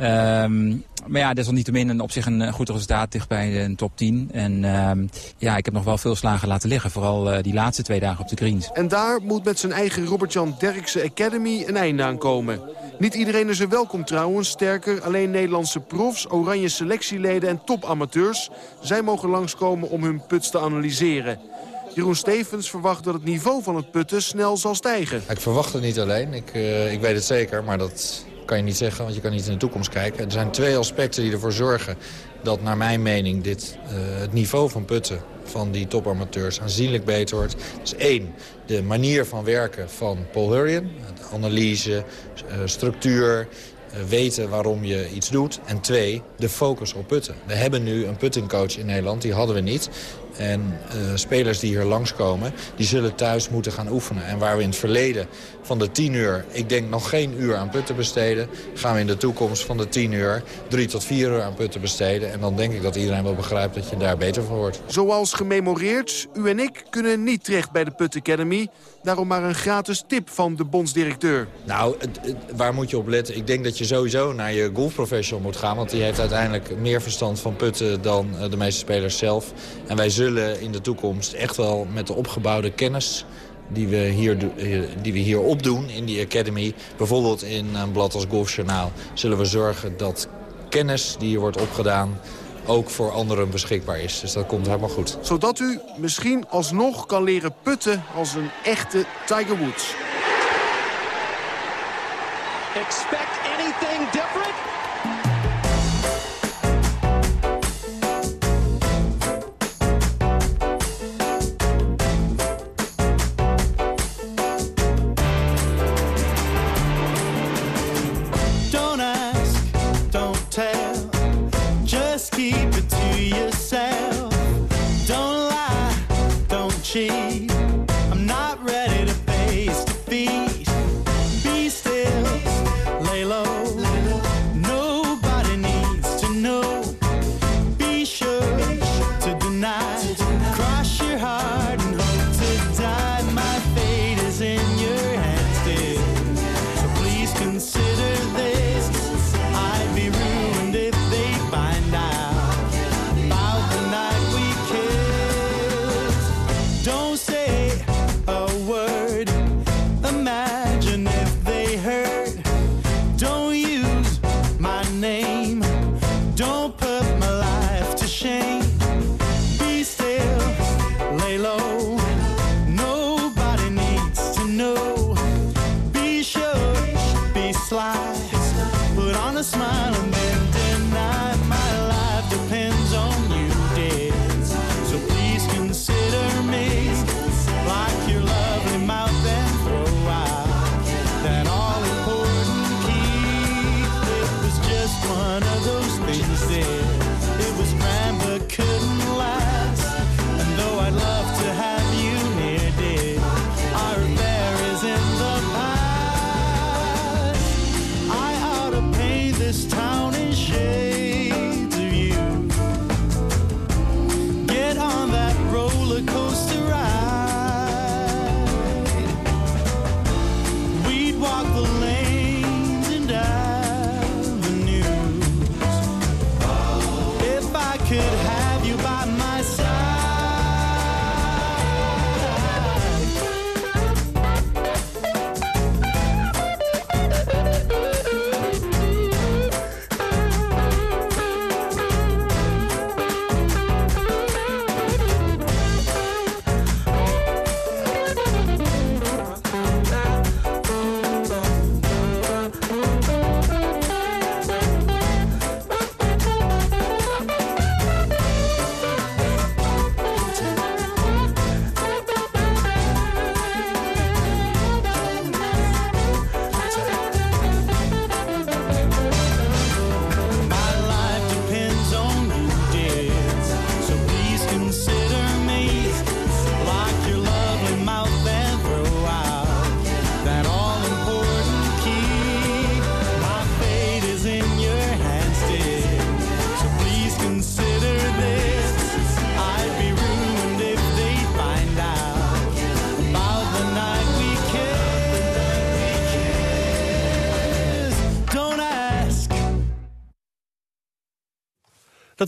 Speaker 28: Um, maar ja, desalniettemin een, op zich een goed resultaat dicht bij de top 10. En um, ja, ik heb nog wel veel slagen laten liggen. Vooral uh, die laatste twee dagen op de greens.
Speaker 26: En daar moet met zijn eigen Robert-Jan Derksen Academy een einde aan komen. Niet iedereen is er welkom trouwens. Sterker, alleen Nederlandse profs, oranje selectieleden en topamateurs... zij mogen langskomen om hun puts te analyseren. Jeroen Stevens verwacht dat het niveau van het putten snel zal stijgen.
Speaker 27: Ik verwacht het niet alleen, ik, uh, ik weet het zeker, maar dat kan je niet zeggen, want je kan niet in de toekomst kijken. Er zijn twee aspecten die ervoor zorgen dat naar mijn mening dit, uh, het niveau van putten van die topamateurs aanzienlijk beter wordt. Dus één, de manier van werken van Paul Hurrian. Analyse, uh, structuur, uh, weten waarom je iets doet. En twee, de focus op putten. We hebben nu een puttingcoach in Nederland, die hadden we niet. En uh, spelers die hier langskomen, die zullen thuis moeten gaan oefenen. En waar we in het verleden van de 10 uur, ik denk nog geen uur aan putten besteden... gaan we in de toekomst van de 10 uur drie tot vier uur aan putten besteden. En dan denk ik dat iedereen wel begrijpt dat je daar beter van wordt.
Speaker 26: Zoals gememoreerd, u en ik kunnen niet terecht bij de Put Academy. Daarom maar een gratis tip van de bondsdirecteur.
Speaker 27: Nou, het, het, waar moet je op letten? Ik denk dat je sowieso naar je golfprofessional moet gaan. Want die heeft uiteindelijk meer verstand van putten dan de meeste spelers zelf. En wij zullen in de toekomst echt wel met de opgebouwde kennis die we hier, die we hier opdoen in die academy... bijvoorbeeld in een blad als Golfjournaal... zullen we zorgen dat kennis die hier wordt opgedaan ook voor anderen beschikbaar is. Dus dat komt helemaal goed.
Speaker 26: Zodat u misschien alsnog kan leren putten als een echte Tiger Woods.
Speaker 5: Expect anything different? this time.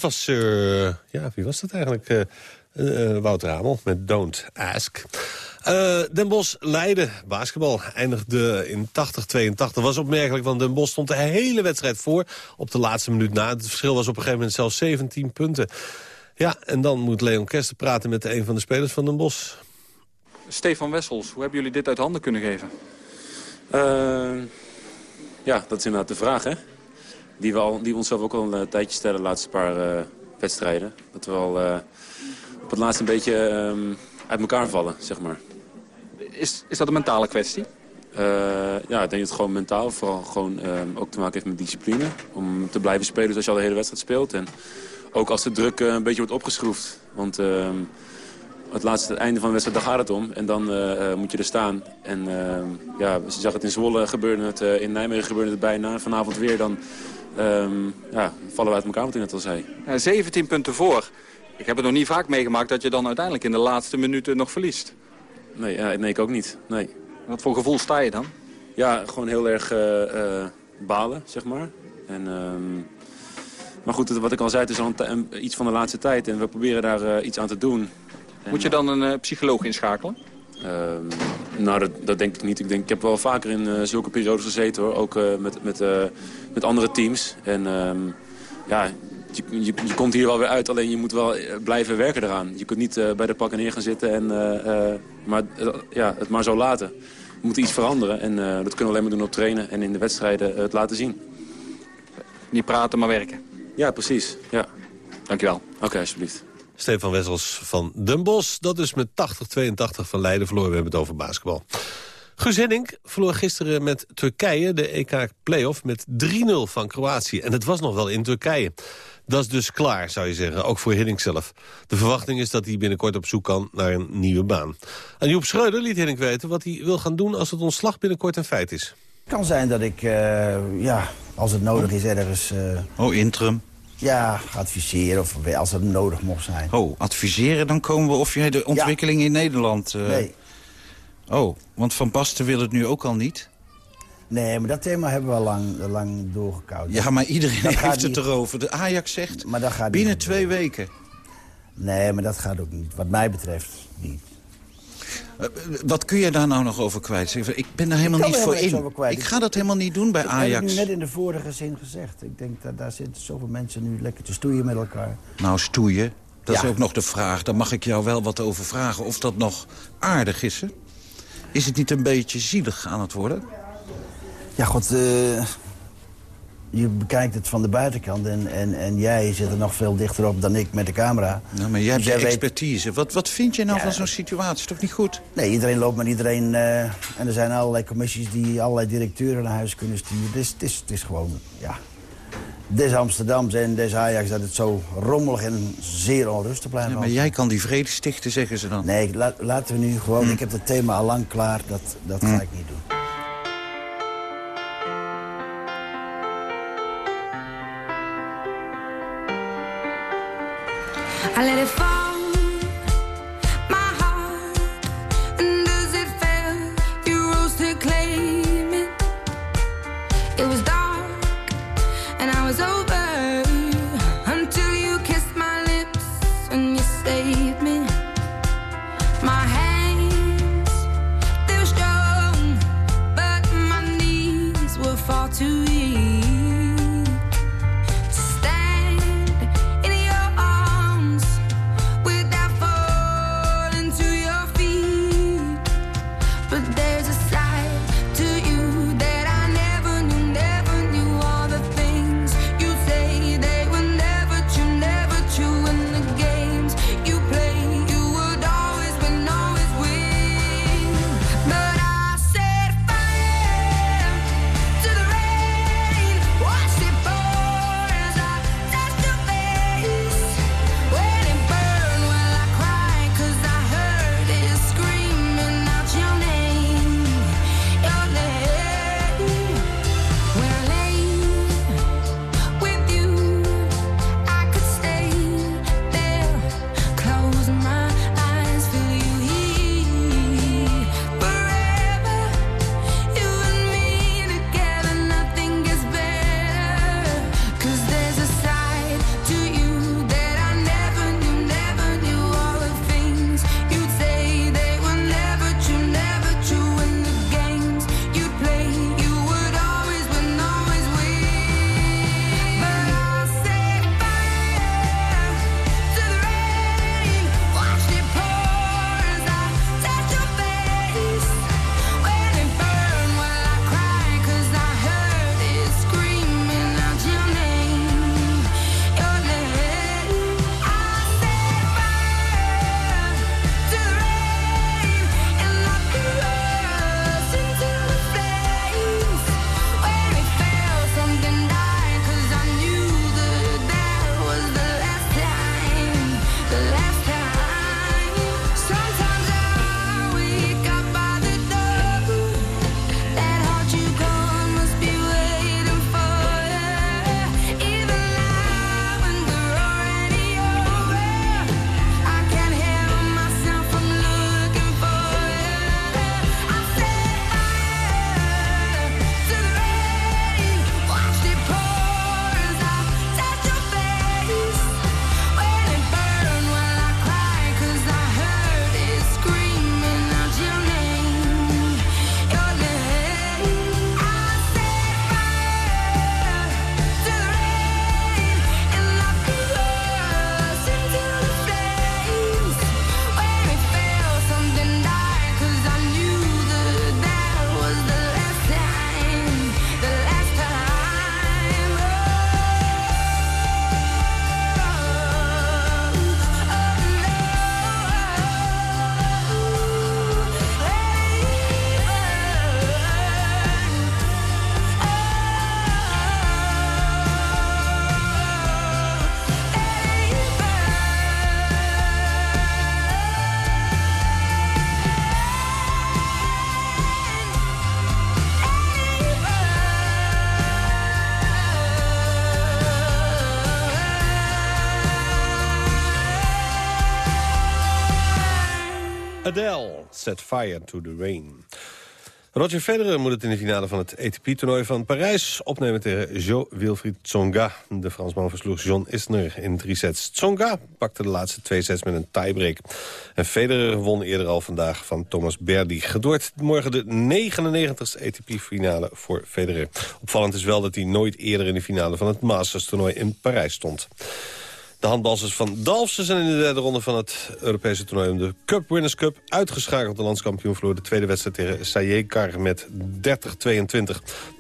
Speaker 4: Dat was, uh, ja, wie was dat eigenlijk? Uh, uh, Wouter Hamel met Don't Ask. Uh, Den Bosch Leiden, basketbal, eindigde in 80-82. was opmerkelijk, want Den Bosch stond de hele wedstrijd voor... op de laatste minuut na. Het verschil was op een gegeven moment zelfs 17 punten. Ja, en dan moet Leon Kersten praten met een van de spelers van Den Bosch.
Speaker 29: Stefan Wessels, hoe hebben jullie dit uit handen kunnen geven?
Speaker 30: Uh, ja, dat is inderdaad de vraag, hè? Die we, al, die we onszelf ook al een tijdje stellen de laatste paar uh, wedstrijden. Dat we al uh, op het laatst een beetje um, uit elkaar vallen, zeg maar.
Speaker 29: Is, is dat een mentale kwestie?
Speaker 30: ja, ik denk dat het gewoon mentaal vooral gewoon um, ook te maken heeft met discipline. Om te blijven spelen zoals je al de hele wedstrijd speelt. En ook als de druk een beetje wordt opgeschroefd. Want um, het laatste het einde van de wedstrijd, daar gaat het om. En dan moet je er staan. En ja, je zag het in Zwolle gebeurde het, in Nijmegen gebeurde het bijna. Vanavond weer, dan um, ja, vallen we uit elkaar, wat ik net al zei.
Speaker 29: Ja, 17 punten voor. Ik heb het nog niet vaak meegemaakt dat je dan uiteindelijk in de laatste minuten nog verliest.
Speaker 30: Nee, ja, nee ik ook niet. Nee.
Speaker 29: Wat voor gevoel sta je dan?
Speaker 30: Ja, gewoon heel erg balen, zeg maar. En... Um, maar goed, wat ik al zei, het is al een, iets van de laatste tijd. En we proberen daar uh, iets aan te doen.
Speaker 29: Moet je dan een psycholoog inschakelen?
Speaker 30: Uh, nou, dat, dat, denk ik niet. Ik, denk, ik heb wel vaker in uh, zulke periodes gezeten, hoor. Ook met, met, met andere teams. En ehm, ja, je, je, je, komt hier wel weer uit. Alleen je moet wel blijven werken eraan. Je kunt niet bij de pakken neer gaan zitten en maar, ja, het maar zo laten. We moeten iets veranderen. En dat kunnen we alleen maar doen op trainen en in de wedstrijden het laten zien.
Speaker 29: Niet praten, maar werken.
Speaker 30: Ja, precies. Ja.
Speaker 29: Dankjewel.
Speaker 30: Oké, okay, alsjeblieft.
Speaker 4: Stefan Wessels van Den Bosch. Dat is met 80-82 van Leiden verloren. We hebben het over basketbal. Hiddink verloor gisteren met Turkije de EK-playoff met 3-0 van Kroatië. En het was nog wel in Turkije. Dat is dus klaar, zou je zeggen, ook voor Hiddink zelf. De verwachting is dat hij binnenkort op zoek kan naar een nieuwe baan. En Joep Schreuder liet Hiddink weten wat hij wil gaan doen als het ontslag binnenkort een feit is.
Speaker 31: Het kan zijn dat ik, uh, ja, als het nodig is, ergens... Uh...
Speaker 32: Oh, interim?
Speaker 31: Ja, adviseren of als het nodig mocht zijn.
Speaker 32: Oh, adviseren, dan komen we of jij de ontwikkeling ja. in Nederland... Uh...
Speaker 31: Nee.
Speaker 32: Oh, want Van Basten wil het nu ook al niet?
Speaker 31: Nee, maar dat thema hebben we al lang, lang doorgekoud.
Speaker 32: Ja, maar iedereen dat heeft het erover. De Ajax zegt maar dat gaat binnen twee weken.
Speaker 31: Nee, maar dat gaat ook niet. Wat mij betreft niet.
Speaker 32: Wat kun je daar nou nog over kwijt? Ik ben daar helemaal niet voor in. Ik ga dat helemaal niet doen bij Ajax.
Speaker 31: Ik heb het net in de vorige zin gezegd. Ik denk dat daar zitten zoveel mensen nu lekker te stoeien met elkaar.
Speaker 32: Nou, stoeien, dat ja. is ook nog de vraag. Daar mag ik jou wel wat over vragen. Of dat nog aardig is, hè? Is het niet een beetje zielig aan het worden?
Speaker 31: Ja, god, uh, je bekijkt het van de buitenkant en, en, en jij zit er nog veel dichter op dan ik met de camera.
Speaker 32: Nou, maar jij hebt dus expertise. Wat, wat vind je nou ja, van zo'n situatie? Is toch niet goed?
Speaker 31: Nee, iedereen loopt met iedereen. Uh, en er zijn allerlei commissies die allerlei directeuren naar huis kunnen sturen. Dus het is, het is gewoon, ja... Des Amsterdams en des Ajax dat het zo rommelig en zeer onrustig blijft.
Speaker 32: Ja, maar jij kan die vrede stichten, zeggen ze dan.
Speaker 31: Nee, la, laten we nu gewoon... Hm. Ik heb het thema al lang klaar, dat, dat hm. ga ik niet doen. I let it fall.
Speaker 4: Set Fire to the Rain. Roger Federer moet het in de finale van het ATP-toernooi van Parijs opnemen tegen Jo Wilfried Tsonga. De Fransman versloeg John Isner in drie sets. Tsonga pakte de laatste twee sets met een tiebreak. En Federer won eerder al vandaag van Thomas Berdy. Gedoord morgen de 99ste ATP-finale voor Federer. Opvallend is wel dat hij nooit eerder in de finale van het Masters-toernooi in Parijs stond. De handbalsters van Dalfsen zijn in de derde ronde van het Europese toernooi... om de Cup Winners Cup uitgeschakeld. De landskampioen verloor de tweede wedstrijd tegen Sajekar met 30-22.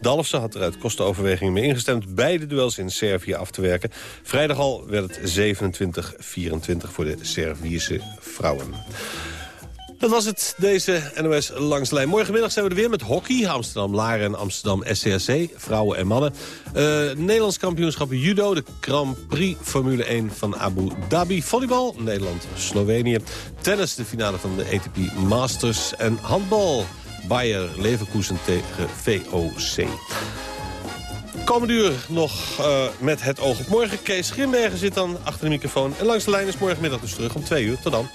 Speaker 4: Dalfsen had er uit kostenoverwegingen mee ingestemd... beide duels in Servië af te werken. Vrijdag al werd het 27-24 voor de Servische vrouwen. Dat was het, deze NOS Langs de Lijn. Morgenmiddag zijn we er weer met hockey. Amsterdam Laren en Amsterdam SCRC, vrouwen en mannen. Uh, Nederlands kampioenschap judo, de Grand Prix Formule 1 van Abu Dhabi. Volleybal, Nederland-Slovenië. Tennis, de finale van de ATP Masters. En handbal, Bayer Leverkusen tegen VOC. Komende uur nog uh, met het oog op morgen. Kees Grimbergen zit dan achter de microfoon. En langs de lijn is morgenmiddag dus terug om twee uur. Tot dan.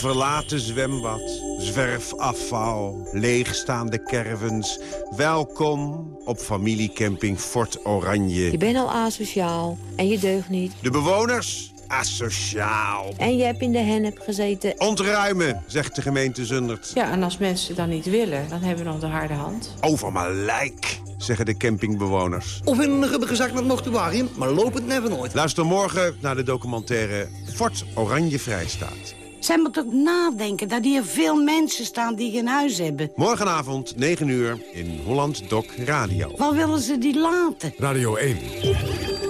Speaker 32: Verlaten zwembad, zwerfafval, leegstaande caravans. Welkom op familiecamping Fort Oranje.
Speaker 33: Je bent al asociaal en je deugt niet.
Speaker 32: De bewoners? Asociaal.
Speaker 33: En je hebt in de hennep gezeten.
Speaker 32: Ontruimen, zegt de gemeente Zundert.
Speaker 34: Ja, en als mensen dan niet willen, dan hebben we nog de harde hand.
Speaker 32: Over mijn lijk, zeggen de campingbewoners.
Speaker 35: Of in een rubbige zak met mortuarium, maar lopend never nooit.
Speaker 32: Luister morgen naar de documentaire Fort Oranje Vrijstaat.
Speaker 36: Zij moet ook nadenken dat hier veel mensen staan die geen huis hebben.
Speaker 32: Morgenavond, 9 uur, in Holland Doc Radio.
Speaker 36: Waar willen ze die laten?
Speaker 15: Radio 1.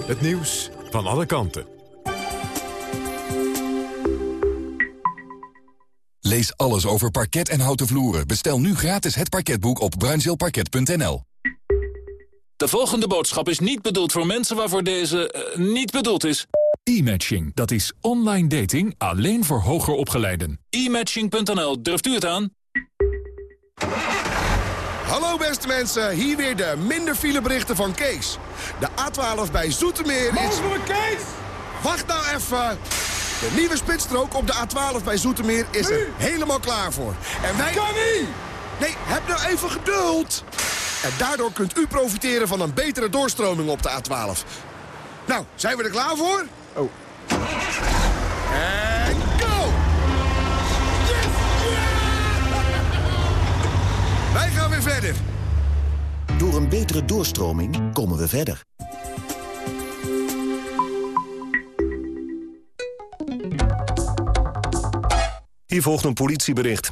Speaker 15: Het nieuws van alle kanten.
Speaker 37: Lees alles over parket en houten vloeren. Bestel nu gratis het parketboek op bruinzeelparket.nl.
Speaker 38: De volgende boodschap is niet bedoeld voor mensen waarvoor deze uh, niet bedoeld is.
Speaker 15: E-matching, dat is online dating alleen voor hoger opgeleiden.
Speaker 38: E-matching.nl, durft u het aan?
Speaker 13: Hallo beste mensen, hier weer de minder fileberichten van Kees. De A12 bij Zoetermeer is...
Speaker 39: Kees!
Speaker 13: Wacht nou even! De nieuwe spitsstrook op de A12 bij Zoetermeer is er helemaal klaar voor. En wij...
Speaker 39: Kan niet!
Speaker 13: Nee, heb nou even geduld! En daardoor kunt u profiteren van een betere doorstroming op de A12. Nou, zijn we er klaar voor?
Speaker 39: Oh.
Speaker 13: En go! Yes! Wij gaan weer verder.
Speaker 40: Door een betere doorstroming komen we verder.
Speaker 41: Hier volgt een politiebericht.